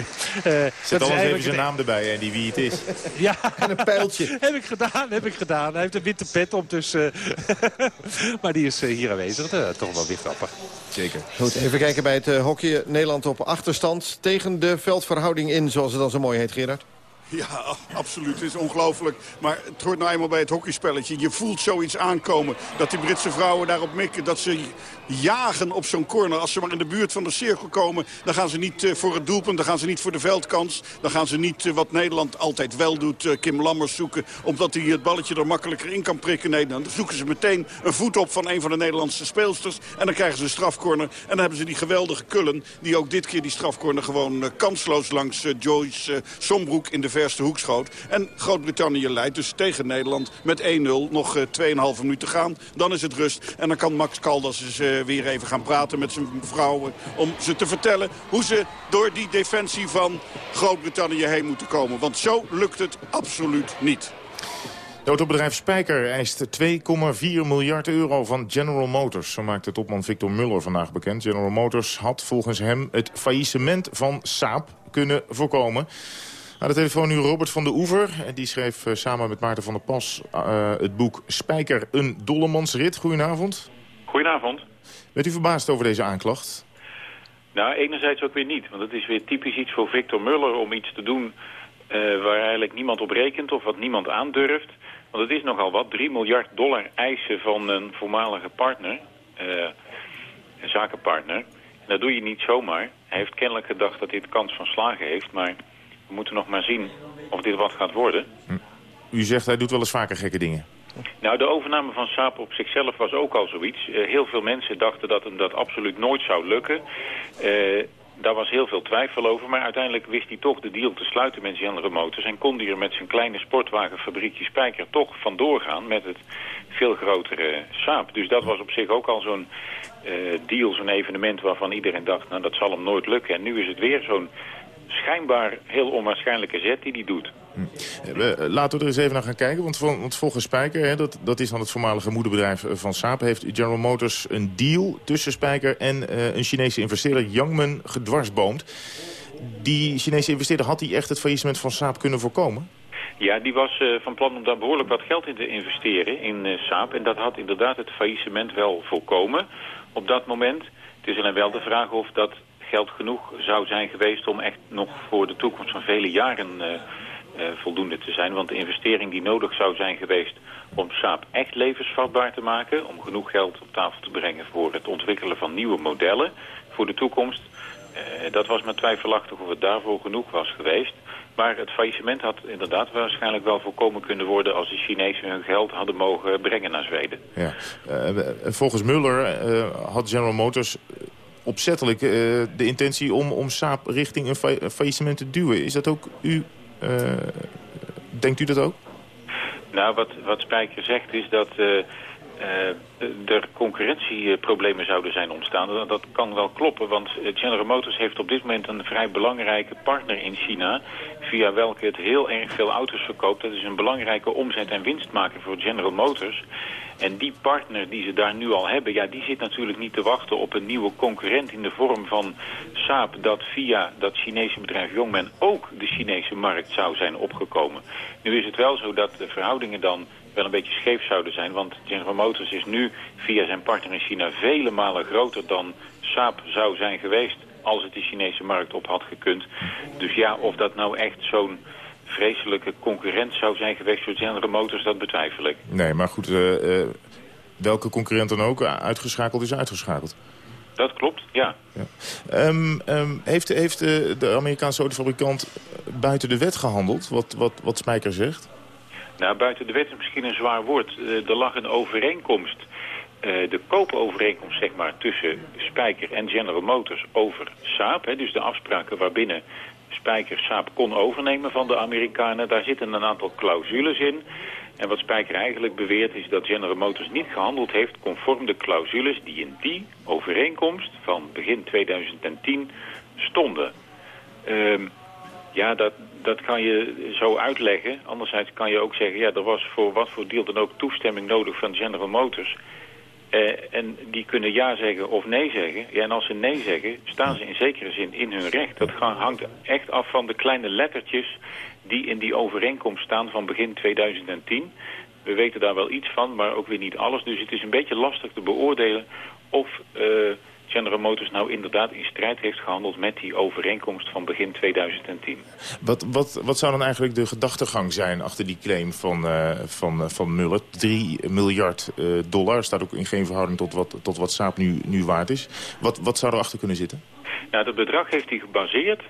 Zet al even zijn naam erbij, Andy, wie het is. ja, en een pijltje. heb ik gedaan, heb ik gedaan. Hij heeft een witte pet op, dus... maar die is hier aanwezig. Uh, toch wel weer grappig. Zeker. Goed, even kijken bij het uh, hockey. Nederland op achterstand tegen de veldverhouding in, zoals het dan zo mooi heet, Gerard. Ja, absoluut. Het is ongelooflijk. Maar het hoort nou eenmaal bij het hockeyspelletje. Je voelt zoiets aankomen. Dat die Britse vrouwen daarop mikken. Dat ze jagen op zo'n corner. Als ze maar in de buurt van de cirkel komen... dan gaan ze niet eh, voor het doelpunt. Dan gaan ze niet voor de veldkans. Dan gaan ze niet, eh, wat Nederland altijd wel doet, eh, Kim Lammers zoeken. Omdat hij het balletje er makkelijker in kan prikken. Nee, dan zoeken ze meteen een voet op van een van de Nederlandse speelsters. En dan krijgen ze een strafcorner. En dan hebben ze die geweldige kullen... die ook dit keer die strafcorner gewoon kansloos langs Joyce Sombroek in de verste hoek schoot. En Groot-Brittannië leidt dus tegen Nederland met 1-0. Nog 2,5 minuten gaan. Dan is het rust. En dan kan Max Caldas eens weer even gaan praten met zijn vrouwen... om ze te vertellen hoe ze door die defensie van Groot-Brittannië heen moeten komen. Want zo lukt het absoluut niet. Het autobedrijf Spijker eist 2,4 miljard euro van General Motors. Zo maakt de topman Victor Muller vandaag bekend. General Motors had volgens hem het faillissement van Saab kunnen voorkomen. Aan de telefoon nu Robert van de Oever. Die schreef eh, samen met Maarten van der Pas uh, het boek Spijker, een dollemansrit. Goedenavond. Goedenavond. Bent u verbaasd over deze aanklacht? Nou, enerzijds ook weer niet. Want het is weer typisch iets voor Victor Muller om iets te doen... Uh, waar eigenlijk niemand op rekent of wat niemand aandurft. Want het is nogal wat. 3 miljard dollar eisen van een voormalige partner. Uh, een zakenpartner. En dat doe je niet zomaar. Hij heeft kennelijk gedacht dat dit kans van slagen heeft. Maar we moeten nog maar zien of dit wat gaat worden. U zegt hij doet wel eens vaker gekke dingen. Nou, de overname van Saab op zichzelf was ook al zoiets. Uh, heel veel mensen dachten dat hem dat absoluut nooit zou lukken. Uh, daar was heel veel twijfel over, maar uiteindelijk wist hij toch de deal te sluiten met General Motors... en kon hij er met zijn kleine sportwagenfabriekje Spijker toch vandoor gaan met het veel grotere Saab. Dus dat was op zich ook al zo'n uh, deal, zo'n evenement waarvan iedereen dacht... nou, dat zal hem nooit lukken. En nu is het weer zo'n schijnbaar heel onwaarschijnlijke zet die hij doet. Hm. Laten we er eens even naar gaan kijken. Want, want volgens Spijker, hè, dat, dat is dan het voormalige moederbedrijf van Saab... heeft General Motors een deal tussen Spijker en uh, een Chinese investeerder... Youngman gedwarsboomd. Die Chinese investeerder, had hij echt het faillissement van Saab kunnen voorkomen? Ja, die was uh, van plan om daar behoorlijk wat geld in te investeren in uh, Saab. En dat had inderdaad het faillissement wel voorkomen op dat moment. Het is alleen wel de vraag of dat geld genoeg zou zijn geweest om echt nog voor de toekomst van vele jaren uh, uh, voldoende te zijn. Want de investering die nodig zou zijn geweest om Saab echt levensvatbaar te maken... om genoeg geld op tafel te brengen voor het ontwikkelen van nieuwe modellen voor de toekomst... Uh, dat was maar twijfelachtig of het daarvoor genoeg was geweest. Maar het faillissement had inderdaad waarschijnlijk wel voorkomen kunnen worden... als de Chinezen hun geld hadden mogen brengen naar Zweden. Ja. Volgens Muller had General Motors opzettelijk uh, de intentie om, om Saab richting een, fa faillissement te duwen. Is dat ook u... Uh, denkt u dat ook? Nou, wat, wat Spijker zegt is dat uh, er concurrentieproblemen zouden zijn ontstaan. Dat, kan wel kloppen, want General Motors heeft op dit moment een vrij belangrijke partner in China... via welke het heel erg veel auto's verkoopt. Dat is een belangrijke omzet- en winstmaker voor General Motors... En die partner die ze daar nu al hebben, ja, die zit natuurlijk niet te wachten op een nieuwe concurrent in de vorm van Saab, dat via dat Chinese bedrijf Yongmen ook de Chinese markt zou zijn opgekomen. Nu is het wel zo dat de verhoudingen dan wel een beetje scheef zouden zijn, want General Motors is nu via zijn partner in China vele malen groter dan Saab zou zijn geweest als het de Chinese markt op had gekund. Dus ja, of dat nou echt zo'n vreselijke concurrent zou zijn geweest voor General Motors, dat betwijfel ik. Nee, maar goed, uh, uh, welke concurrent dan ook, uitgeschakeld is uitgeschakeld. Dat klopt, ja. ja. Um, um, heeft heeft de, de Amerikaanse autofabrikant buiten de wet gehandeld, wat, wat, wat Spijker zegt? Nou, buiten de wet is misschien een zwaar woord. Uh, er lag een overeenkomst, de koopovereenkomst zeg maar, tussen Spijker en General Motors over Saab. Hè, dus de afspraken waarbinnen Spijker Saab kon overnemen van de Amerikanen. Daar zitten een aantal clausules in. En wat Spijker eigenlijk beweert is dat General Motors niet gehandeld heeft conform de clausules die in die overeenkomst van begin 2010 stonden. Um, ja, dat, dat kan je zo uitleggen. Anderzijds kan je ook zeggen, ja, er was voor wat voor deal dan ook toestemming nodig van General Motors. Uh, en die kunnen ja zeggen of nee zeggen. Ja, en als ze nee zeggen, staan ze in zekere zin in hun recht. Dat hangt echt af van de kleine lettertjes die in die overeenkomst staan van begin 2010. We weten daar wel iets van, maar ook weer niet alles. Dus het is een beetje lastig te beoordelen of uh, General Motors nou inderdaad in strijd heeft gehandeld met die overeenkomst van begin 2010. Wat, wat, wat zou dan eigenlijk de gedachtegang zijn achter die claim van, uh, van, van Muller? 3 miljard uh, dollar staat ook in geen verhouding tot wat, tot wat Saab nu, nu waard is. Wat, wat zou erachter kunnen zitten? Nou, dat bedrag heeft hij gebaseerd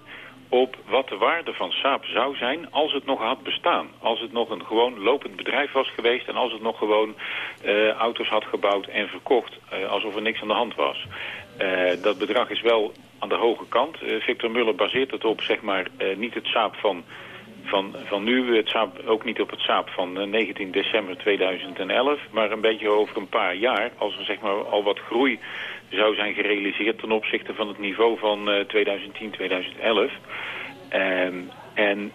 op wat de waarde van Saab zou zijn als het nog had bestaan. Als het nog een gewoon lopend bedrijf was geweest en als het nog gewoon uh, auto's had gebouwd en verkocht uh, alsof er niks aan de hand was. Uh, dat bedrag is wel aan de hoge kant. Victor Muller baseert het op zeg maar niet het Saab van, van, van nu, het Saab, ook niet op het Saab van 19 december 2011, maar een beetje over een paar jaar als er zeg maar al wat groei zou zijn gerealiseerd ten opzichte van het niveau van uh, 2010, 2011. Um, en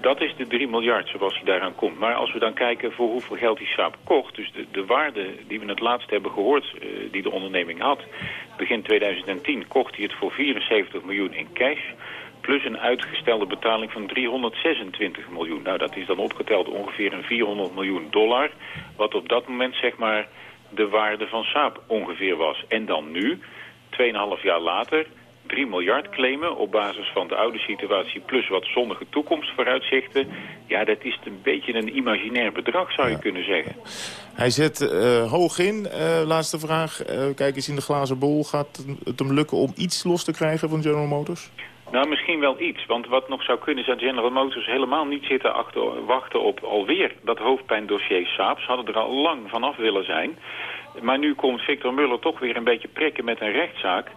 dat is de 3 miljard zoals hij daaraan komt. Maar als we dan kijken voor hoeveel geld die Saab kocht... dus de, de waarde die we het laatst hebben gehoord uh, die de onderneming had... begin 2010 kocht hij het voor 74 miljoen in cash... plus een uitgestelde betaling van 326 miljoen. Nou, dat is dan opgeteld ongeveer een 400 miljoen dollar... wat op dat moment zeg maar de waarde van Saab ongeveer was. En dan nu, 2,5 jaar later, 3 miljard claimen op basis van de oude situatie... plus wat zonnige toekomstvooruitzichten. Ja, dat is een beetje een imaginair bedrag, zou je kunnen zeggen. Hij zet uh, hoog in. Uh, laatste vraag. Uh, kijk eens in de glazen bol. Gaat het hem lukken om iets los te krijgen van General Motors? Nou, misschien wel iets. Want wat nog zou kunnen is dat General Motors helemaal niet zitten achter, wachten op alweer dat hoofdpijndossier Saab. Ze hadden er al lang vanaf willen zijn. Maar nu komt Victor Muller toch weer een beetje prikken met een rechtszaak.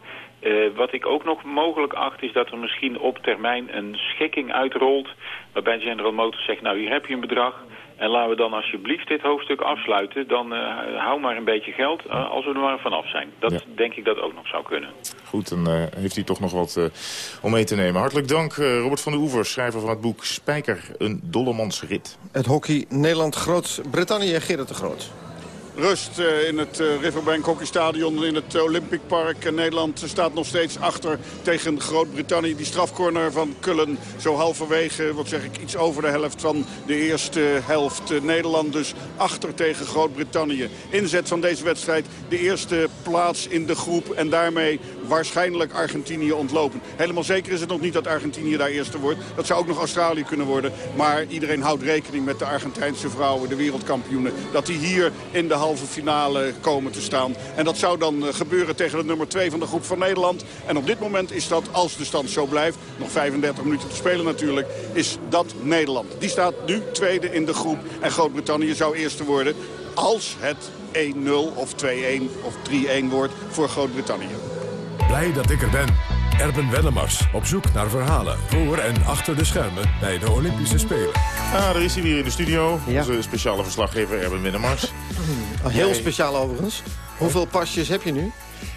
Uh, wat ik ook nog mogelijk acht is dat er misschien op termijn een schikking uitrolt... waarbij General Motors zegt, nou hier heb je een bedrag... En laten we dan alsjeblieft dit hoofdstuk afsluiten. Dan uh, hou maar een beetje geld uh, als we er maar vanaf zijn. Dat ja. denk ik dat ook nog zou kunnen. Goed, dan uh, heeft hij toch nog wat om mee te nemen. Hartelijk dank Robert van der Oever, schrijver van het boek Spijker, een Dollemansrit. Het hockey Nederland Groot-Brittannië, Gerrit de Groot. Rust uh, in het uh, Riverbank Hockeystadion in het Olympic Park. Nederland staat nog steeds achter tegen Groot-Brittannië. Die strafcorner van Kullen zo halverwege, wat zeg ik, iets over de helft van de eerste helft. Uh, Nederland dus achter tegen Groot-Brittannië. Inzet van deze wedstrijd de eerste plaats in de groep. En daarmee waarschijnlijk Argentinië ontlopen. Helemaal zeker is het nog niet dat Argentinië daar eerste wordt. Dat zou ook nog Australië kunnen worden. Maar iedereen houdt rekening met de Argentijnse vrouwen, de wereldkampioenen. Dat die hier in de halve finale komen te staan. En dat zou dan gebeuren tegen de nummer 2 van de groep van Nederland. En op dit moment is dat, als de stand zo blijft, nog 35 minuten te spelen natuurlijk, is dat Nederland. Die staat nu tweede in de groep en Groot-Brittannië zou eerste worden als het 1-0 of 2-1 of 3-1 wordt voor Groot-Brittannië. Blij dat ik er ben. Erben Wellemars op zoek naar verhalen voor en achter de schermen bij de Olympische Spelen. Ah, daar is hij weer in de studio. Ja. Onze speciale verslaggever Erben Wellemars. Heel speciaal overigens. Hoeveel pasjes heb je nu?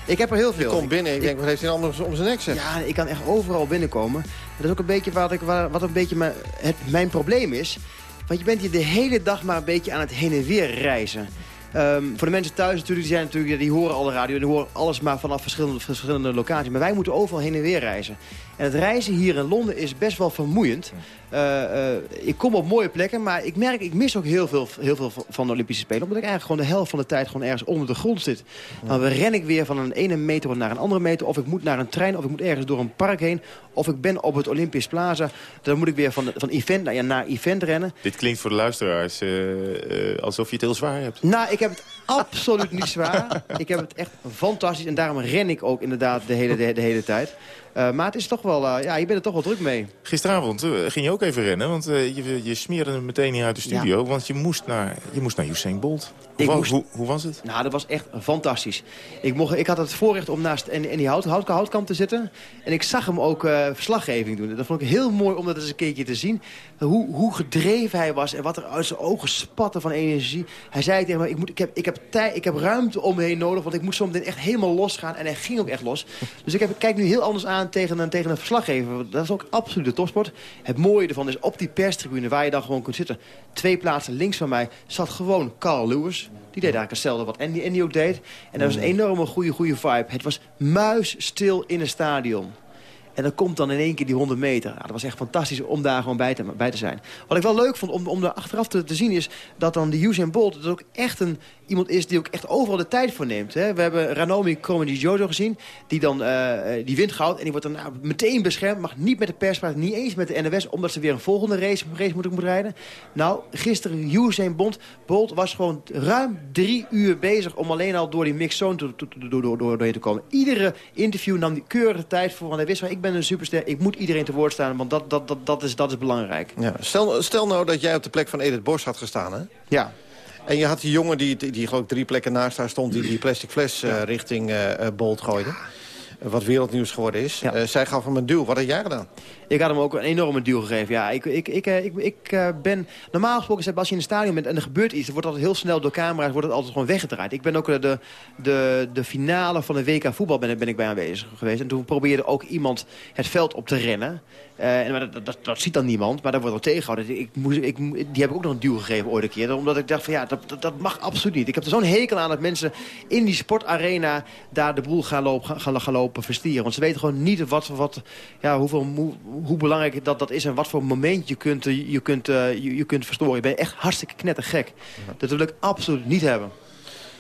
Ik heb er heel veel. Je komt binnen, ik, ik denk, wat heeft hij anders om zijn nek zeg? Ja, ik kan echt overal binnenkomen. Dat is ook een beetje wat, ik, wat een beetje mijn, het, mijn probleem is. Want je bent hier de hele dag maar een beetje aan het heen en weer reizen. Um, voor de mensen thuis natuurlijk, die, zijn natuurlijk, die horen al de radio. Die horen alles maar vanaf verschillende, verschillende locaties. Maar wij moeten overal heen en weer reizen. En het reizen hier in Londen is best wel vermoeiend. Uh, uh, ik kom op mooie plekken, maar ik merk, ik mis ook heel veel, heel veel van de Olympische Spelen. Omdat ik eigenlijk gewoon de helft van de tijd gewoon ergens onder de grond zit. Dan ren ik weer van een ene meter naar een andere meter. Of ik moet naar een trein, of ik moet ergens door een park heen. Of ik ben op het Olympisch Plaza. Dan moet ik weer van, van event naar, ja, naar event rennen. Dit klinkt voor de luisteraars uh, alsof je het heel zwaar hebt. Nou, ik heb het absoluut niet zwaar. Ik heb het echt fantastisch. En daarom ren ik ook inderdaad de hele, de, de hele tijd. Uh, maar het is toch wel, uh, ja, je bent er toch wel druk mee. Gisteravond uh, ging je ook even rennen, want je, je smeerde hem meteen niet uit de studio. Ja. Want je moest naar, je moest naar Usain Bolt. Hoe, moest, hoe, hoe, was het? Nou, dat was echt fantastisch. Ik, mocht, ik had het voorrecht om naast in, in die hout, hout, houtkamp te zitten. En ik zag hem ook verslaggeving doen. Dat vond ik heel mooi om dat eens een keertje te zien. Hoe, hoe gedreven hij was en wat er uit zijn ogen spatte van energie. Hij zei tegen me, ik, moet, ik, heb, ik, heb tijd, ik heb ruimte om me heen nodig, want ik moet zo meteen echt helemaal losgaan. En hij ging ook echt los. Dus ik, heb, ik kijk nu heel anders aan tegen een, tegen een verslaggever. Dat is ook absoluut de topsport. Het mooie ervan is op die perstribune waar je dan gewoon kunt zitten. Twee plaatsen links van mij zat gewoon Carl Lewis. Die deed eigenlijk hetzelfde wat Andy, Andy ook deed. En dat was een enorme goede, goede vibe. Het was muisstil in een stadion. En dan komt dan in één keer die 100 meter. Ja, dat was echt fantastisch om daar gewoon bij te, bij te zijn. Wat ik wel leuk vond om, om er achteraf te, te zien is... dat dan de Usain Bolt dat ook echt een, iemand is die ook echt overal de tijd voor neemt. Hè. We hebben Ranomi Jojo gezien. Die dan uh, die wint goud. En die wordt dan nou, meteen beschermd. Mag niet met de pers praten. Niet eens met de NWS. Omdat ze weer een volgende race, race moeten moet rijden. Nou, gisteren Usain Bolt, Bolt was gewoon ruim drie uur bezig... om alleen al door die mixzone door, door, door, door, door te komen. Iedere interview nam die keurige tijd voor. Want hij wist van, ik ben een superster. Ik moet iedereen te woord staan. Want dat, dat, dat, dat, is, dat is belangrijk. Ja. Stel, stel nou dat jij op de plek van Edith Bos had gestaan, hè? Ja. En je had die jongen die, die, die geloof ik drie plekken naast haar stond... die die plastic fles uh, richting uh, Bolt gooide. Wat wereldnieuws geworden is. Ja. Uh, zij gaf hem een duw. Wat had jij gedaan? Ik had hem ook een enorme duw gegeven. Ja, ik, ik, ik, ik, ik uh, ben... Normaal gesproken, als je in een stadion bent en er gebeurt iets... dan wordt altijd heel snel door camera's wordt het altijd gewoon weggedraaid. Ik ben ook de, de, de finale van de WK voetbal ben, ben ik bij aanwezig geweest. En toen probeerde ook iemand het veld op te rennen. Uh, en, maar dat, dat, dat, ziet dan niemand, maar dat wordt wel tegengehouden. Ik moest, ik, die heb ik ook nog een duw gegeven ooit een keer. Omdat ik dacht van ja, dat, dat, dat mag absoluut niet. Ik heb er zo'n hekel aan dat mensen in die sportarena... daar de boel gaan lopen, gaan, gaan lopen verstieren. Want ze weten gewoon niet wat, wat, ja, hoeveel, hoe, hoe belangrijk dat, dat is... en wat voor moment je kunt, je, kunt, je, je kunt verstoren. Je bent echt hartstikke knettergek. Ja. Dat wil ik absoluut niet hebben.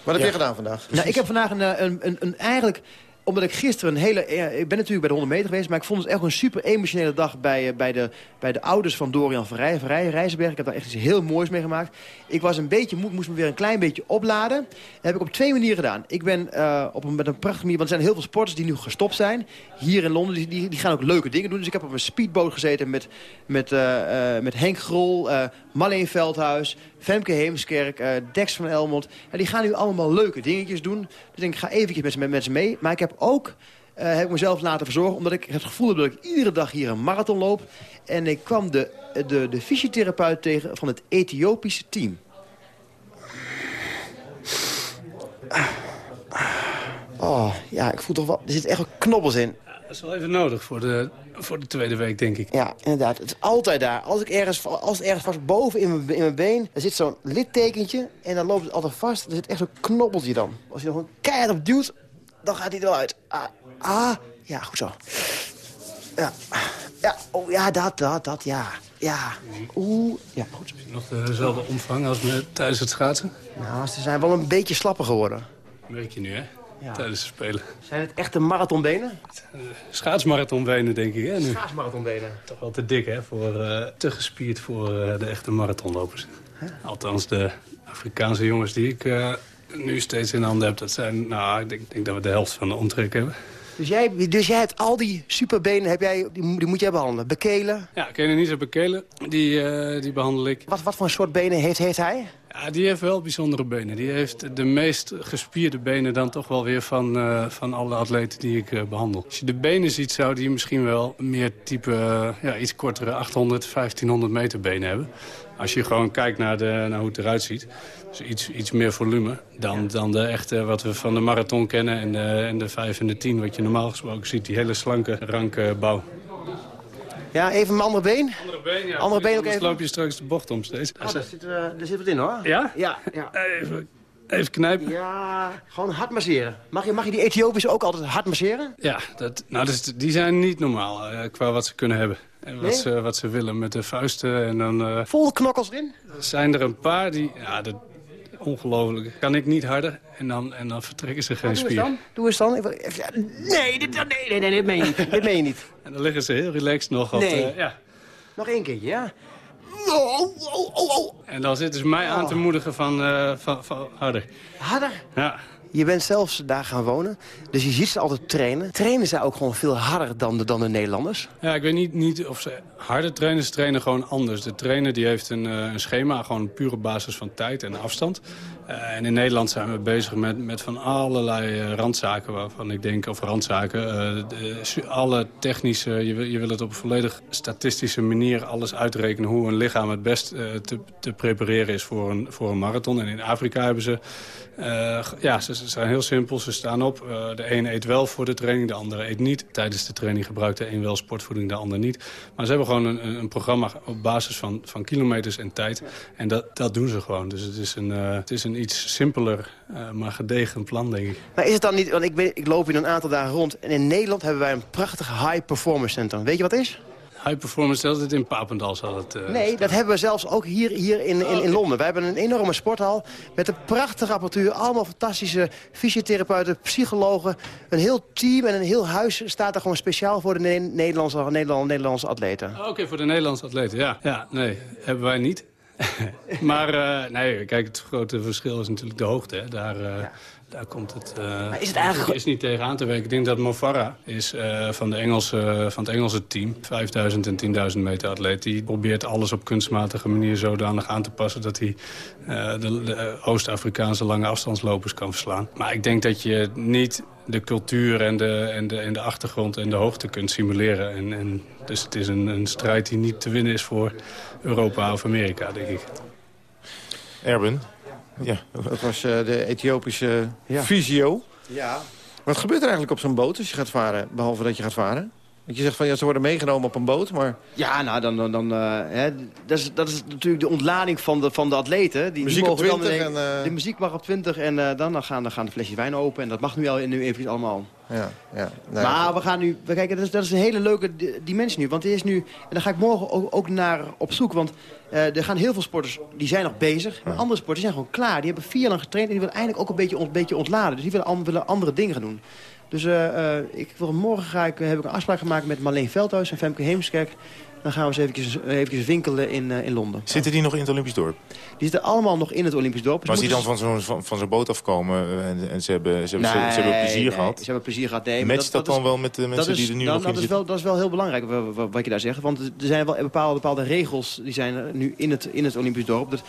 Wat heb ja. je gedaan vandaag? Nou, ik heb vandaag een, een, een, een eigenlijk omdat ik gisteren een hele... Ik ben natuurlijk bij de 100 meter geweest... maar ik vond het echt een super emotionele dag... bij, bij, de, bij de ouders van Dorian van Rijen, Rijzenberg. Ik heb daar echt iets heel moois mee gemaakt. Ik was een beetje moe, moest me weer een klein beetje opladen. Dat heb ik op twee manieren gedaan. Ik ben uh, op een, met een prachtige manier... want er zijn heel veel sporters die nu gestopt zijn. Hier in Londen, die, die, gaan ook leuke dingen doen. Dus ik heb op een speedboot gezeten met, met, uh, met Henk Grol... Marleen Veldhuis, Femke Heemskerk, uh, Dex van Elmond. Die gaan nu allemaal leuke dingetjes doen. Dus ik ga eventjes met, met, ze mee. Maar ik heb ook uh, heb mezelf laten verzorgen... omdat ik het gevoel heb dat ik iedere dag hier een marathon loop. En ik kwam de, de, de fysiotherapeut tegen van het Ethiopische team. Oh, ja, ik voel toch wel... Er zit echt wel knobbels in. Dat is wel even nodig voor de, voor de tweede week, denk ik. Ja, inderdaad. Het is altijd daar. Als, ik ergens, als het ergens vast boven in mijn, in mijn been... er zit zo'n littekentje en dan loopt het altijd vast. Er zit echt zo'n knobbeltje dan. Als je er gewoon keihard op duwt, dan gaat hij er wel uit. Ah, ah, ja, goed zo. Ja, ja, oh, ja, dat, dat, dat, ja. Ja, oeh, ja, goed. Nog dezelfde omvang als met, tijdens het schaatsen? Nou, ze zijn wel een beetje slapper geworden. Merk je nu, hè? Ja. Tijdens de Spelen. Zijn het echte marathonbenen? Schaatsmarathonbenen, denk ik, hè? Nu. Schaatsmarathonbenen. Toch wel te dik, hè? Voor, uh, te gespierd voor uh, de echte marathonlopers. Huh? Althans, de Afrikaanse jongens die ik uh, nu steeds in handen heb... dat zijn, nou, ik denk, denk, dat we de helft van de omtrek hebben. Dus jij, dus jij hebt al die superbenen, heb jij, die, die moet jij behandelen? Bekelen? Ja, Kenenisa Bekelen, die, die behandel ik. Wat, wat voor een soort benen heeft, heeft hij? Ja, die heeft wel bijzondere benen. Die heeft de meest gespierde benen dan toch wel weer van, uh, van alle atleten die ik uh, behandel. Als je de benen ziet, zou die misschien wel meer type, uh, ja, iets kortere 800, 1500 meter benen hebben. Als je gewoon kijkt naar, de, naar hoe het eruit ziet. Dus iets, iets meer volume dan, ja. dan de echte wat we van de marathon kennen en de, en de 5 en de 10. Wat je normaal gesproken ziet, die hele slanke, ranke bouw. Ja, even mijn andere been. Andere been, ja. Andere been ook even. loop je straks de bocht om steeds. Oh, daar, zit, uh, daar zit wat in, hoor. Ja? Ja. ja. Even, even knijpen. Ja, gewoon hard masseren. Mag je, mag je die Ethiopische ook altijd hard masseren? Ja, dat, nou, dus, die zijn niet normaal uh, qua wat ze kunnen hebben. En wat, nee? ze, wat ze willen met de vuisten. En dan, uh, Vol knokkels erin? Zijn er een paar die... Ja, dat, ongelooflijk. Kan ik niet harder en dan, en dan vertrekken ze geen doe spier. Eens dan. Doe eens dan. Nee, dit, nee, nee, nee, dit meen je niet. dit meen je niet. En dan liggen ze heel relaxed nog op nee. ja. Nog één keertje, ja. Oh, oh, oh, oh. En dan zitten ze mij aan te moedigen van, uh, van, van harder. Harder? Ja. Je bent zelfs daar gaan wonen, dus je ziet ze altijd trainen. Trainen ze ook gewoon veel harder dan de, dan de Nederlanders? Ja, ik weet niet, niet of ze harder trainen. Ze trainen gewoon anders. De trainer die heeft een, uh, een schema, gewoon een pure basis van tijd en afstand. Uh, en in Nederland zijn we bezig met, met van allerlei uh, randzaken waarvan ik denk, of randzaken. Alle technische, je wil, je het op een volledig statistische manier alles uitrekenen hoe een lichaam het best te, te prepareren is voor een, voor een marathon. En in Afrika hebben ze, ja, ze ze zijn heel simpel. Ze staan op. de een eet wel voor de training, de andere eet niet. Tijdens de training gebruikt de een wel sportvoeding, de ander niet. Maar ze hebben gewoon een, een programma op basis van, van kilometers en tijd. En dat, dat doen ze gewoon. Dus het is een, het is een iets simpeler, maar gedegen plan, denk ik. Maar is het dan niet, want ik, ben, ik loop hier een aantal dagen rond. En in Nederland hebben wij een prachtig high performance center. Weet je wat is? High Performance, dat het in Papendal zal het... Uh, nee, dat hebben we zelfs ook hier, hier in, in, in Londen. Wij hebben een enorme sporthal met een prachtige apparatuur. Allemaal fantastische fysiotherapeuten, psychologen. Een heel team en een heel huis staat er gewoon speciaal voor de Nederlandse, Nederlandse, Nederlandse atleten. Oké, voor de Nederlandse atleten, ja. Ja, nee, hebben wij niet. maar uh, nee, kijk, het grote verschil is natuurlijk de hoogte. Hè. Daar, uh, daar komt het, uh, is het eigenlijk... is niet tegen aan te werken. Ik denk dat Mofara is uh, van, de Engelse, van het Engelse team. 5000 en 10.000 meter atleet. Die probeert alles op kunstmatige manier zodanig aan te passen... dat hij uh, de, de Oost-Afrikaanse lange afstandslopers kan verslaan. Maar ik denk dat je niet de cultuur en de, en de, en de achtergrond en de hoogte kunt simuleren. En, en dus het is een, een strijd die niet te winnen is voor Europa of Amerika, denk ik. Erben, ja. Dat was uh, de Ethiopische ja. visio. Ja. Wat gebeurt er eigenlijk op zo'n boot als je gaat varen, behalve dat je gaat varen? Dat je zegt van ja, ze worden meegenomen op een boot, maar... Ja, nou, dan, dan, dan uh, hè, dat, is, dat is natuurlijk de ontlading van de, van de atleten. Die, muziek die op 20 dan, en... Uh... De muziek mag op 20 en uh, dan, dan, gaan, dan gaan de flesjes wijn open. En dat mag nu, al, nu even allemaal. Ja, ja. Nee, maar we gaan nu... We kijken, dat is, dat is een hele leuke dimensie nu. Want er is nu... En daar ga ik morgen ook, ook naar op zoek. Want er gaan heel veel sporters, die zijn nog bezig. Maar andere sporters zijn gewoon klaar. Die hebben vier jaar lang getraind en die willen eigenlijk ook een beetje, een beetje ontladen. Dus die willen, willen andere dingen gaan doen. Dus uh, uh, ik, wil, morgen ga ik, heb ik een afspraak gemaakt met Marleen Veldhuis en Femke Heemskerk. Dan gaan we eens eventjes, eventjes winkelen in, uh, in Londen. Zitten die nog in het Olympisch dorp? Die zitten allemaal nog in het Olympisch dorp. Maar als die dan van zo'n van, van boot afkomen en, en ze, hebben, ze, hebben, nee, ze, hebben plezier nee, gehad? Ze hebben plezier gehad, nee. Matcht dat, dat, dan is, wel met de mensen is, die er nu dan, nog dat in is wel, Dat is wel heel belangrijk wat, wat je daar zegt. Want er zijn wel bepaalde, bepaalde regels die zijn nu in het, in het Olympisch dorp. Dat,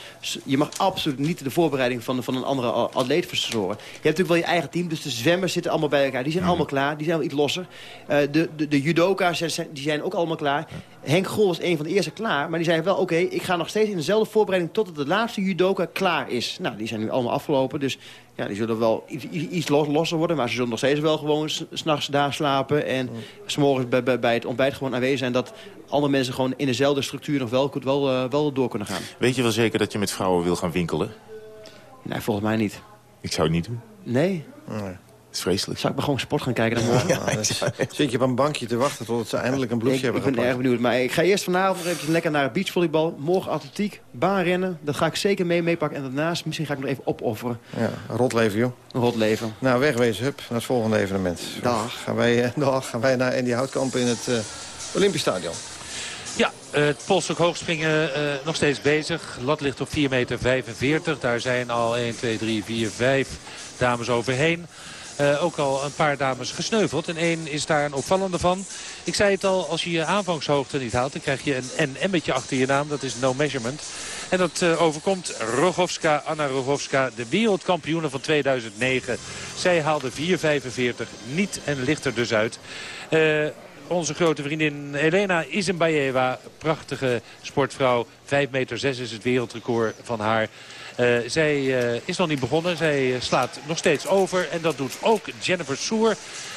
je mag absoluut niet de voorbereiding van, van een andere atleet verstoren. Je hebt natuurlijk wel je eigen team, dus de zwemmers zitten allemaal bij elkaar. Die zijn Mhm. allemaal klaar, die zijn wel iets losser. Uh, de, de, de judoka's zijn, die zijn ook allemaal klaar. Henk Gol was een van de eerste klaar. Maar die zei wel, oké, okay, ik ga nog steeds in dezelfde voorbereiding... totdat de laatste judoka klaar is. Nou, die zijn nu allemaal afgelopen. Dus ja, die zullen wel iets, iets los, losser worden. Maar ze zullen nog steeds wel gewoon s'nachts daar slapen. En s'morgens bij, bij, bij het ontbijt gewoon aanwezig zijn... dat andere mensen gewoon in dezelfde structuur nog wel, wel, uh, wel door kunnen gaan. Weet je wel zeker dat je met vrouwen wil gaan winkelen? Nee, volgens mij niet. Ik zou het niet doen. Nee? nee. Is vreselijk. Zou ik maar gewoon sport gaan kijken dan morgen? Ja, dus zit je op een bankje te wachten totdat ze eindelijk een bloesje ik, hebben Ik ben erg benieuwd. Maar ik ga eerst vanavond even lekker naar beachvolleybal. Morgen atletiek, baanrennen. Dat ga ik zeker mee meepakken. En daarnaast misschien ga ik nog even opofferen. Ja, rot leven, joh. Een rot leven. Nou, wegwezen, hup, naar het volgende evenement. Dag. Gaan wij, uh, dag, gaan wij naar Andy Houtkamp in het uh, Olympisch Stadion. Ja, het polstok hoogspringen uh, nog steeds bezig. Lat ligt op 4,45 meter. Daar zijn al 1, 2, 3, 4, 5 dames overheen. Uh, ook al een paar dames gesneuveld. En één is daar een opvallende van. Ik zei het al, als je je aanvangshoogte niet haalt... dan krijg je een NM'tje achter je naam. Dat is no measurement. En dat uh, overkomt Rogovska, Anna Rogovska, de wereldkampioene van 2009. Zij haalde 4,45 niet en ligt er dus uit. Uh, onze grote vriendin Elena Isenbayeva, prachtige sportvrouw. 5 meter 6 is het wereldrecord van haar. Uh, zij uh, is nog niet begonnen. Zij uh, slaat nog steeds over. En dat doet ook Jennifer Soer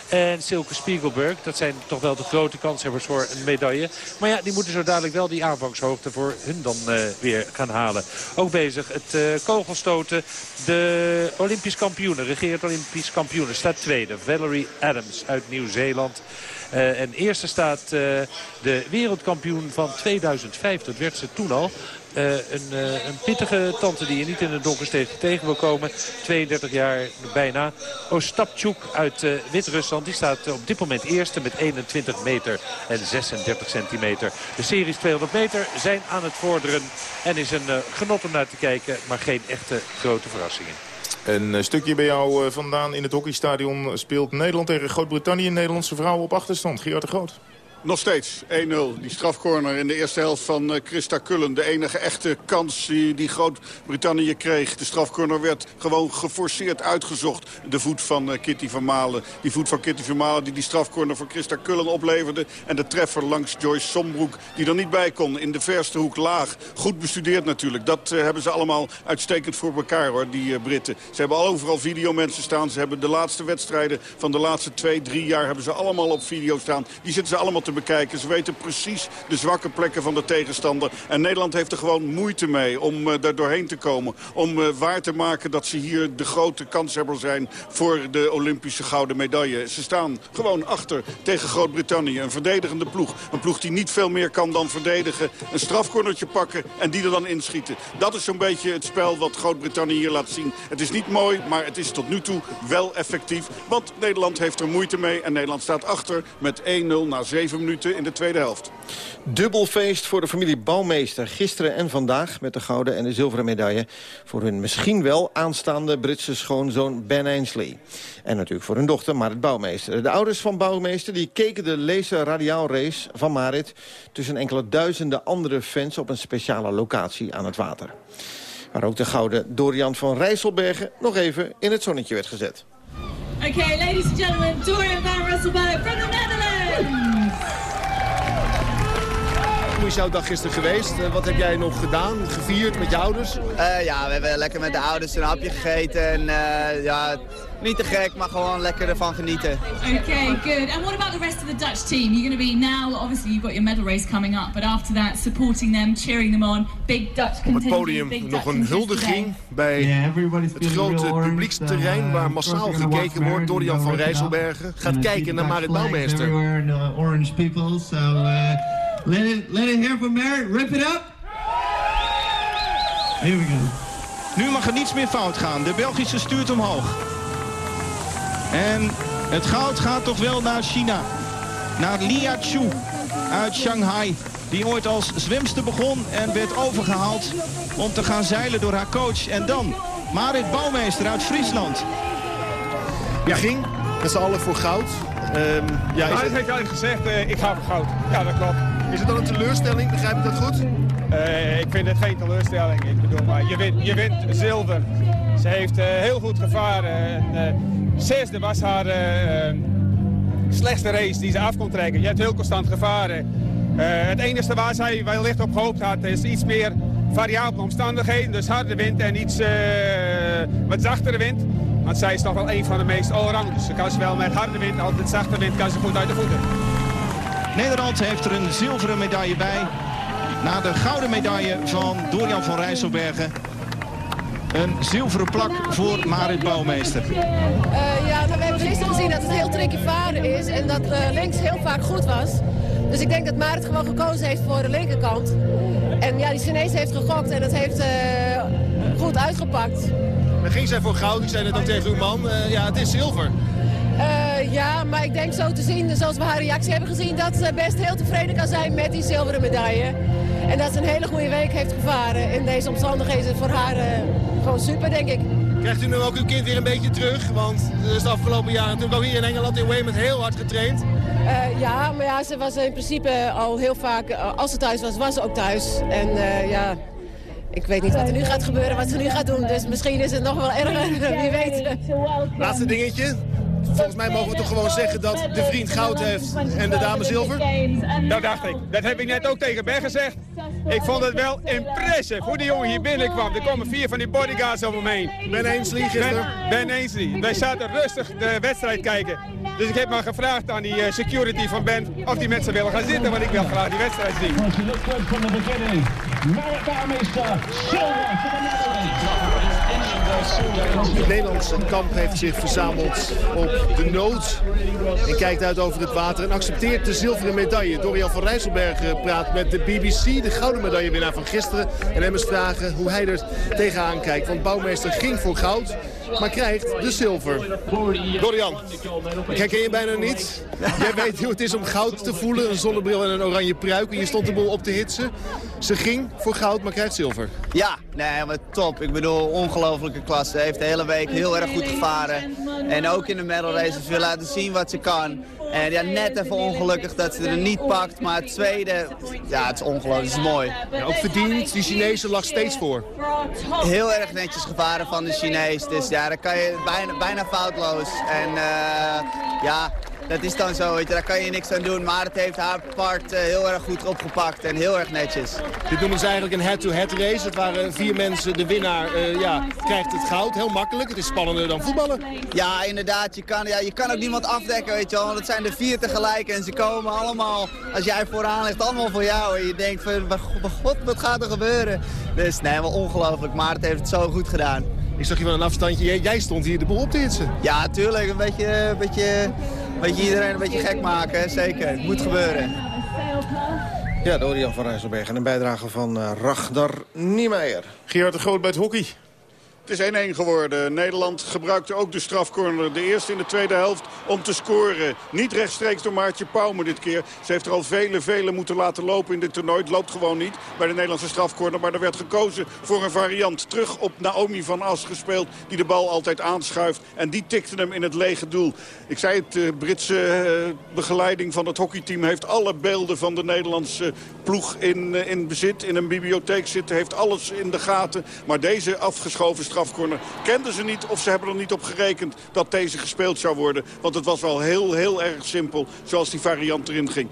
en Silke Spiegelberg. Dat zijn toch wel de grote kanshebbers voor een medaille. Maar ja, die moeten zo dadelijk wel die aanvangshoogte voor hun dan weer gaan halen. Ook bezig het kogelstoten. De Olympisch kampioene, regeert Olympisch kampioene, staat tweede. Valerie Adams uit Nieuw-Zeeland. Uh, en eerste staat uh, de wereldkampioen van 2005. Dat werd ze toen al. Uh, een, een, pittige tante die je niet in het steeds tegen wil komen. 32 jaar bijna. Ostapchuk uit Wit-Rusland. Die staat op dit moment eerste met 21 meter en 36 centimeter. De series 200 meter zijn aan het vorderen. En is een genot om naar te kijken. Maar geen echte grote verrassingen. Een stukje bij jou vandaan in het hockeystadion speelt Nederland tegen Groot-Brittannië. Nederlandse vrouwen op achterstand. Gerard de Groot. Nog steeds 1-0. Die strafcorner in de eerste helft van uh, Christa Kullen. De enige echte kans die, Groot-Brittannië kreeg. De strafcorner werd gewoon geforceerd uitgezocht. De voet van uh, Kitty van Malen. Die voet van Kitty van Malen die die strafcorner voor Christa Kullen opleverde. En de treffer langs Joyce Sombroek die er niet bij kon. In de verste hoek laag. Goed bestudeerd natuurlijk. Dat uh, hebben ze allemaal uitstekend voor elkaar hoor, die Britten. Ze hebben overal videomensen staan. Ze hebben de laatste wedstrijden van de laatste twee, drie jaar hebben ze allemaal op video staan. Die zitten ze allemaal te bekijken. Ze weten precies de zwakke plekken van de tegenstander. En Nederland heeft er gewoon moeite mee om uh, daar doorheen te komen. Om uh, waar te maken dat ze hier de grote kanshebber zijn voor de Olympische gouden medaille. Ze staan gewoon achter tegen Groot-Brittannië. Een verdedigende ploeg. Een ploeg die niet veel meer kan dan verdedigen. Een strafcornertje pakken en die er dan inschieten. Dat is zo'n beetje het spel wat Groot-Brittannië hier laat zien. Het is niet mooi, maar het is tot nu toe wel effectief. Want Nederland heeft er moeite mee en Nederland staat achter met 1-0 na 7 minuten in de tweede helft. Dubbel feest voor de familie Bouwmeester. Gisteren en vandaag met de gouden en de zilveren medaille... voor hun misschien wel aanstaande Britse schoonzoon Ben Ainsley. En natuurlijk voor hun dochter Marit Bouwmeester. De ouders van Bouwmeester die keken de Leese radiaalrace van Marit... tussen enkele duizenden andere fans op een speciale locatie aan het water. Waar ook de gouden Dorian van Rijsselbergen nog even in het zonnetje werd gezet. Okay, ladies and gentlemen, Dorian van Rijsselberg from the Netherlands. Hoe is jouw dag gisteren geweest? Uh, wat heb jij nog gedaan? Gevierd met je ouders? Uh, ja, we hebben lekker met de ouders een hapje gegeten. En uh, ja, niet te gek, maar gewoon lekker ervan genieten. Okay, good. And what about the rest of the Dutch team? You're going to be now, obviously you've got your medal race coming up. But after that, supporting them, cheering them on. Big Dutch Op het podium nog een huldiging bij het grote publieksterrein waar massaal gekeken wordt. Dorian van Rijsselbergen gaat kijken naar Marit Bouwmeester. Orange people, so... Let it, let it hear from Merritt. Rip it up. Here we go. Nu mag er niets meer fout gaan. De Belgische stuurt omhoog. En het goud gaat toch wel naar China. Naar Lia Chu uit Shanghai. Die ooit als zwemster begon en werd overgehaald om te gaan zeilen door haar coach. En dan Marit Bouwmeester uit Friesland. Ja, ging met z'n allen voor goud. Um, ja, is het... heeft eigenlijk gezegd, uh, ik ga voor goud. Ja, dat klopt. Is het dan een teleurstelling? Begrijp ik dat goed? Uh, ik vind het geen teleurstelling. Ik bedoel, maar je wint, je wint zilver. Ze heeft uh, heel goed gevaren. En, zesde was haar slechtste race die ze af kon trekken. Je hebt heel constant gevaren. het enige waar zij wellicht op gehoopt had is iets meer variabele omstandigheden. Dus harde wind en iets wat zachtere wind. Want zij is toch wel een van de meest allround. Dus ze kan zowel met harde wind met zachte wind kan ze goed uit de voeten. Nederland heeft er een zilveren medaille bij. Na de gouden medaille van Dorian van Rijsselbergen. Een zilveren plak voor Marit Bouwmeester. Uh, ja, nou, we hebben gisteren gezien dat het heel tricky varen is. En dat uh, links heel vaak goed was. Dus ik denk dat Marit gewoon gekozen heeft voor de linkerkant. En ja, die Chinees heeft gegokt en dat heeft uh, goed uitgepakt. Dan ging zij voor goud, die zei net ook tegen uw man. ja, het is zilver. Uh, ja, maar ik denk zo te zien, zoals we haar reactie hebben gezien... dat ze best heel tevreden kan zijn met die zilveren medaille. En dat ze een hele goede week heeft gevaren. In deze omstandigheden voor haar uh, gewoon super, denk ik. Krijgt u nu ook uw kind weer een beetje terug? Want er is de afgelopen jaren natuurlijk ook hier in Engeland in Weymouth heel hard getraind. Uh, ja, maar ja, ze was in principe al heel vaak, als ze thuis was, was ze ook thuis. En ja, ik weet niet wat er nu gaat gebeuren, wat ze nu gaat doen. Dus misschien is het nog wel erger, wie weet. Laatste dingetje volgens mij mogen we toch gewoon zeggen dat de vriend goud heeft en de dame zilver? Dat dacht ik. Dat heb ik net ook tegen Ben gezegd. Ik vond het wel impressive hoe die jongen hier binnenkwam. Er komen vier van die bodyguards over me heen. Ben Ainsley gisteren? Ben, ben Ainsley. Wij zaten rustig de wedstrijd kijken. Dus ik heb maar gevraagd aan die uh, security van Ben of die mensen willen gaan zitten, want ik wil graag die wedstrijd zien. Het Nederlandse kamp heeft zich verzameld op de nood. En kijkt uit over het water en accepteert de zilveren medaille. Dorian van Rijsselberg praat met de BBC, de gouden medaillewinnaar van gisteren. En hem eens vragen hoe hij er tegenaan kijkt. Want Bouwmeester ging voor goud maar krijgt de zilver. Dorian, herken je bijna niet. Jij weet hoe het is om goud te voelen, een zonnebril en een oranje pruik. En je stond de boel op te hitsen. Ze ging voor goud, maar krijgt zilver. Ja, nee, maar top. Ik bedoel, ongelofelijke klasse. Heeft de hele week heel erg goed gevaren. En ook in de medal races wil laten zien wat ze kan. En ja, net even ongelukkig dat ze er niet pakt. Maar het tweede, ja, het is ongelooflijk. Het is mooi. Ja, ook verdiend. Die Chinezen lag steeds voor. Heel erg netjes gevaren van de Chinees. Dus ja, dan kan je bijna, bijna foutloos. En uh, ja, dat is dan zo, weet je, daar kan je niks aan doen. Maar het heeft haar part uh, heel erg goed opgepakt en heel erg netjes. Dit noemen ze eigenlijk een head-to-head -head race. Het waren vier mensen, de winnaar uh, ja, krijgt het goud. Heel makkelijk, het is spannender dan voetballen. Ja, inderdaad. Je kan, ja, je kan ook niemand afdekken, weet je wel. Want het zijn er vier tegelijk en ze komen allemaal, als jij vooraan ligt, allemaal voor jou. En je denkt van, god, wat gaat er gebeuren? Dus nee, wel ongelooflijk. Maar het heeft het zo goed gedaan. Ik zag je van een afstandje, jij stond hier de boel op te hitsen. Ja, tuurlijk. Een beetje, een beetje, beetje iedereen een beetje gek maken, zeker. Het moet gebeuren. Ja, Dorian van Rijsselberg en een bijdrage van uh, Ragnar Niemeyer. Gerard de Groot bij het hockey. Het is 1-1 geworden. Nederland gebruikte ook de strafcorner. De eerste in de tweede helft om te scoren. Niet rechtstreeks door Maartje Pauwme dit keer. Ze heeft er al vele, vele moeten laten lopen in dit toernooi. Het loopt gewoon niet bij de Nederlandse strafcorner. Maar er werd gekozen voor een variant. Terug op Naomi van As gespeeld. Die de bal altijd aanschuift. En die tikte hem in het lege doel. Ik zei het, de Britse uh, begeleiding van het hockeyteam... heeft alle beelden van de Nederlandse ploeg in, uh, in bezit. In een bibliotheek zitten. Heeft alles in de gaten. Maar deze afgeschoven strafcorner kenden ze niet of ze hebben er niet op gerekend dat deze gespeeld zou worden. Want het was wel heel, heel erg simpel zoals die variant erin ging.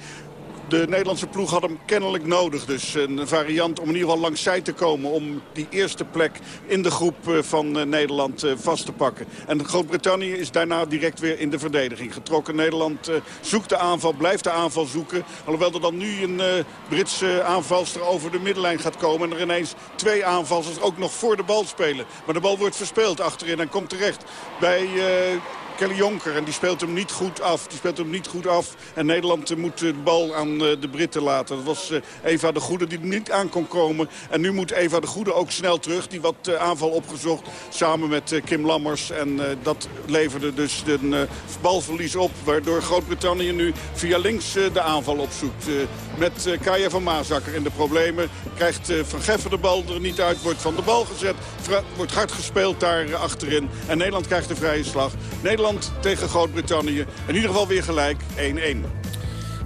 De Nederlandse ploeg had hem kennelijk nodig. Dus een variant om in ieder geval langs zij te komen. Om die eerste plek in de groep van Nederland vast te pakken. En Groot-Brittannië is daarna direct weer in de verdediging getrokken. Nederland zoekt de aanval, blijft de aanval zoeken. Alhoewel er dan nu een Britse aanvalster over de middenlijn gaat komen. En er ineens twee aanvallers ook nog voor de bal spelen. Maar de bal wordt verspeeld achterin en komt terecht bij... Kelly Jonker. En die speelt hem niet goed af. Die speelt hem niet goed af. En Nederland moet de bal aan de Britten laten. Dat was Eva de Goede die niet aan kon komen. En nu moet Eva de Goede ook snel terug. Die wat aanval opgezocht samen met Kim Lammers. En dat leverde dus een balverlies op. Waardoor Groot-Brittannië nu via links de aanval opzoekt. Met Kaya van Maasakker in de problemen. Krijgt Van Geffer de bal er niet uit. Wordt van de bal gezet. Wordt hard gespeeld daar achterin. En Nederland krijgt de vrije slag. Nederland tegen Groot-Brittannië. In ieder geval weer gelijk 1-1.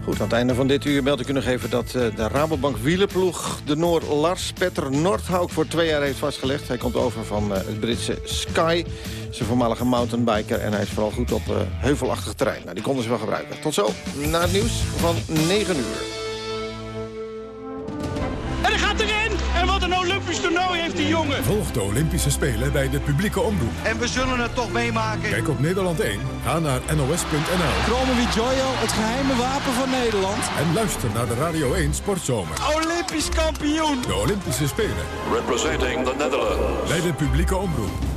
Goed, aan het einde van dit uur meld ik u nog even dat uh, de Rabobank wielerploeg... de Noor Lars Petter Nordhaug voor twee jaar heeft vastgelegd. Hij komt over van uh, het Britse Sky. Zijn voormalige mountainbiker en hij is vooral goed op uh, heuvelachtig terrein. Nou, die konden ze wel gebruiken. Tot zo, na het nieuws van 9 uur. En hij gaat Olympisch toernooi heeft die jongen! Volg de Olympische Spelen bij de publieke omroep. En we zullen het toch meemaken. Kijk op Nederland 1, ga naar nos.nl. Kromme Jojo, het geheime wapen van Nederland. En luister naar de Radio 1 Sportzomer. Olympisch kampioen! De Olympische Spelen. Representing the Netherlands. Bij de publieke omroep.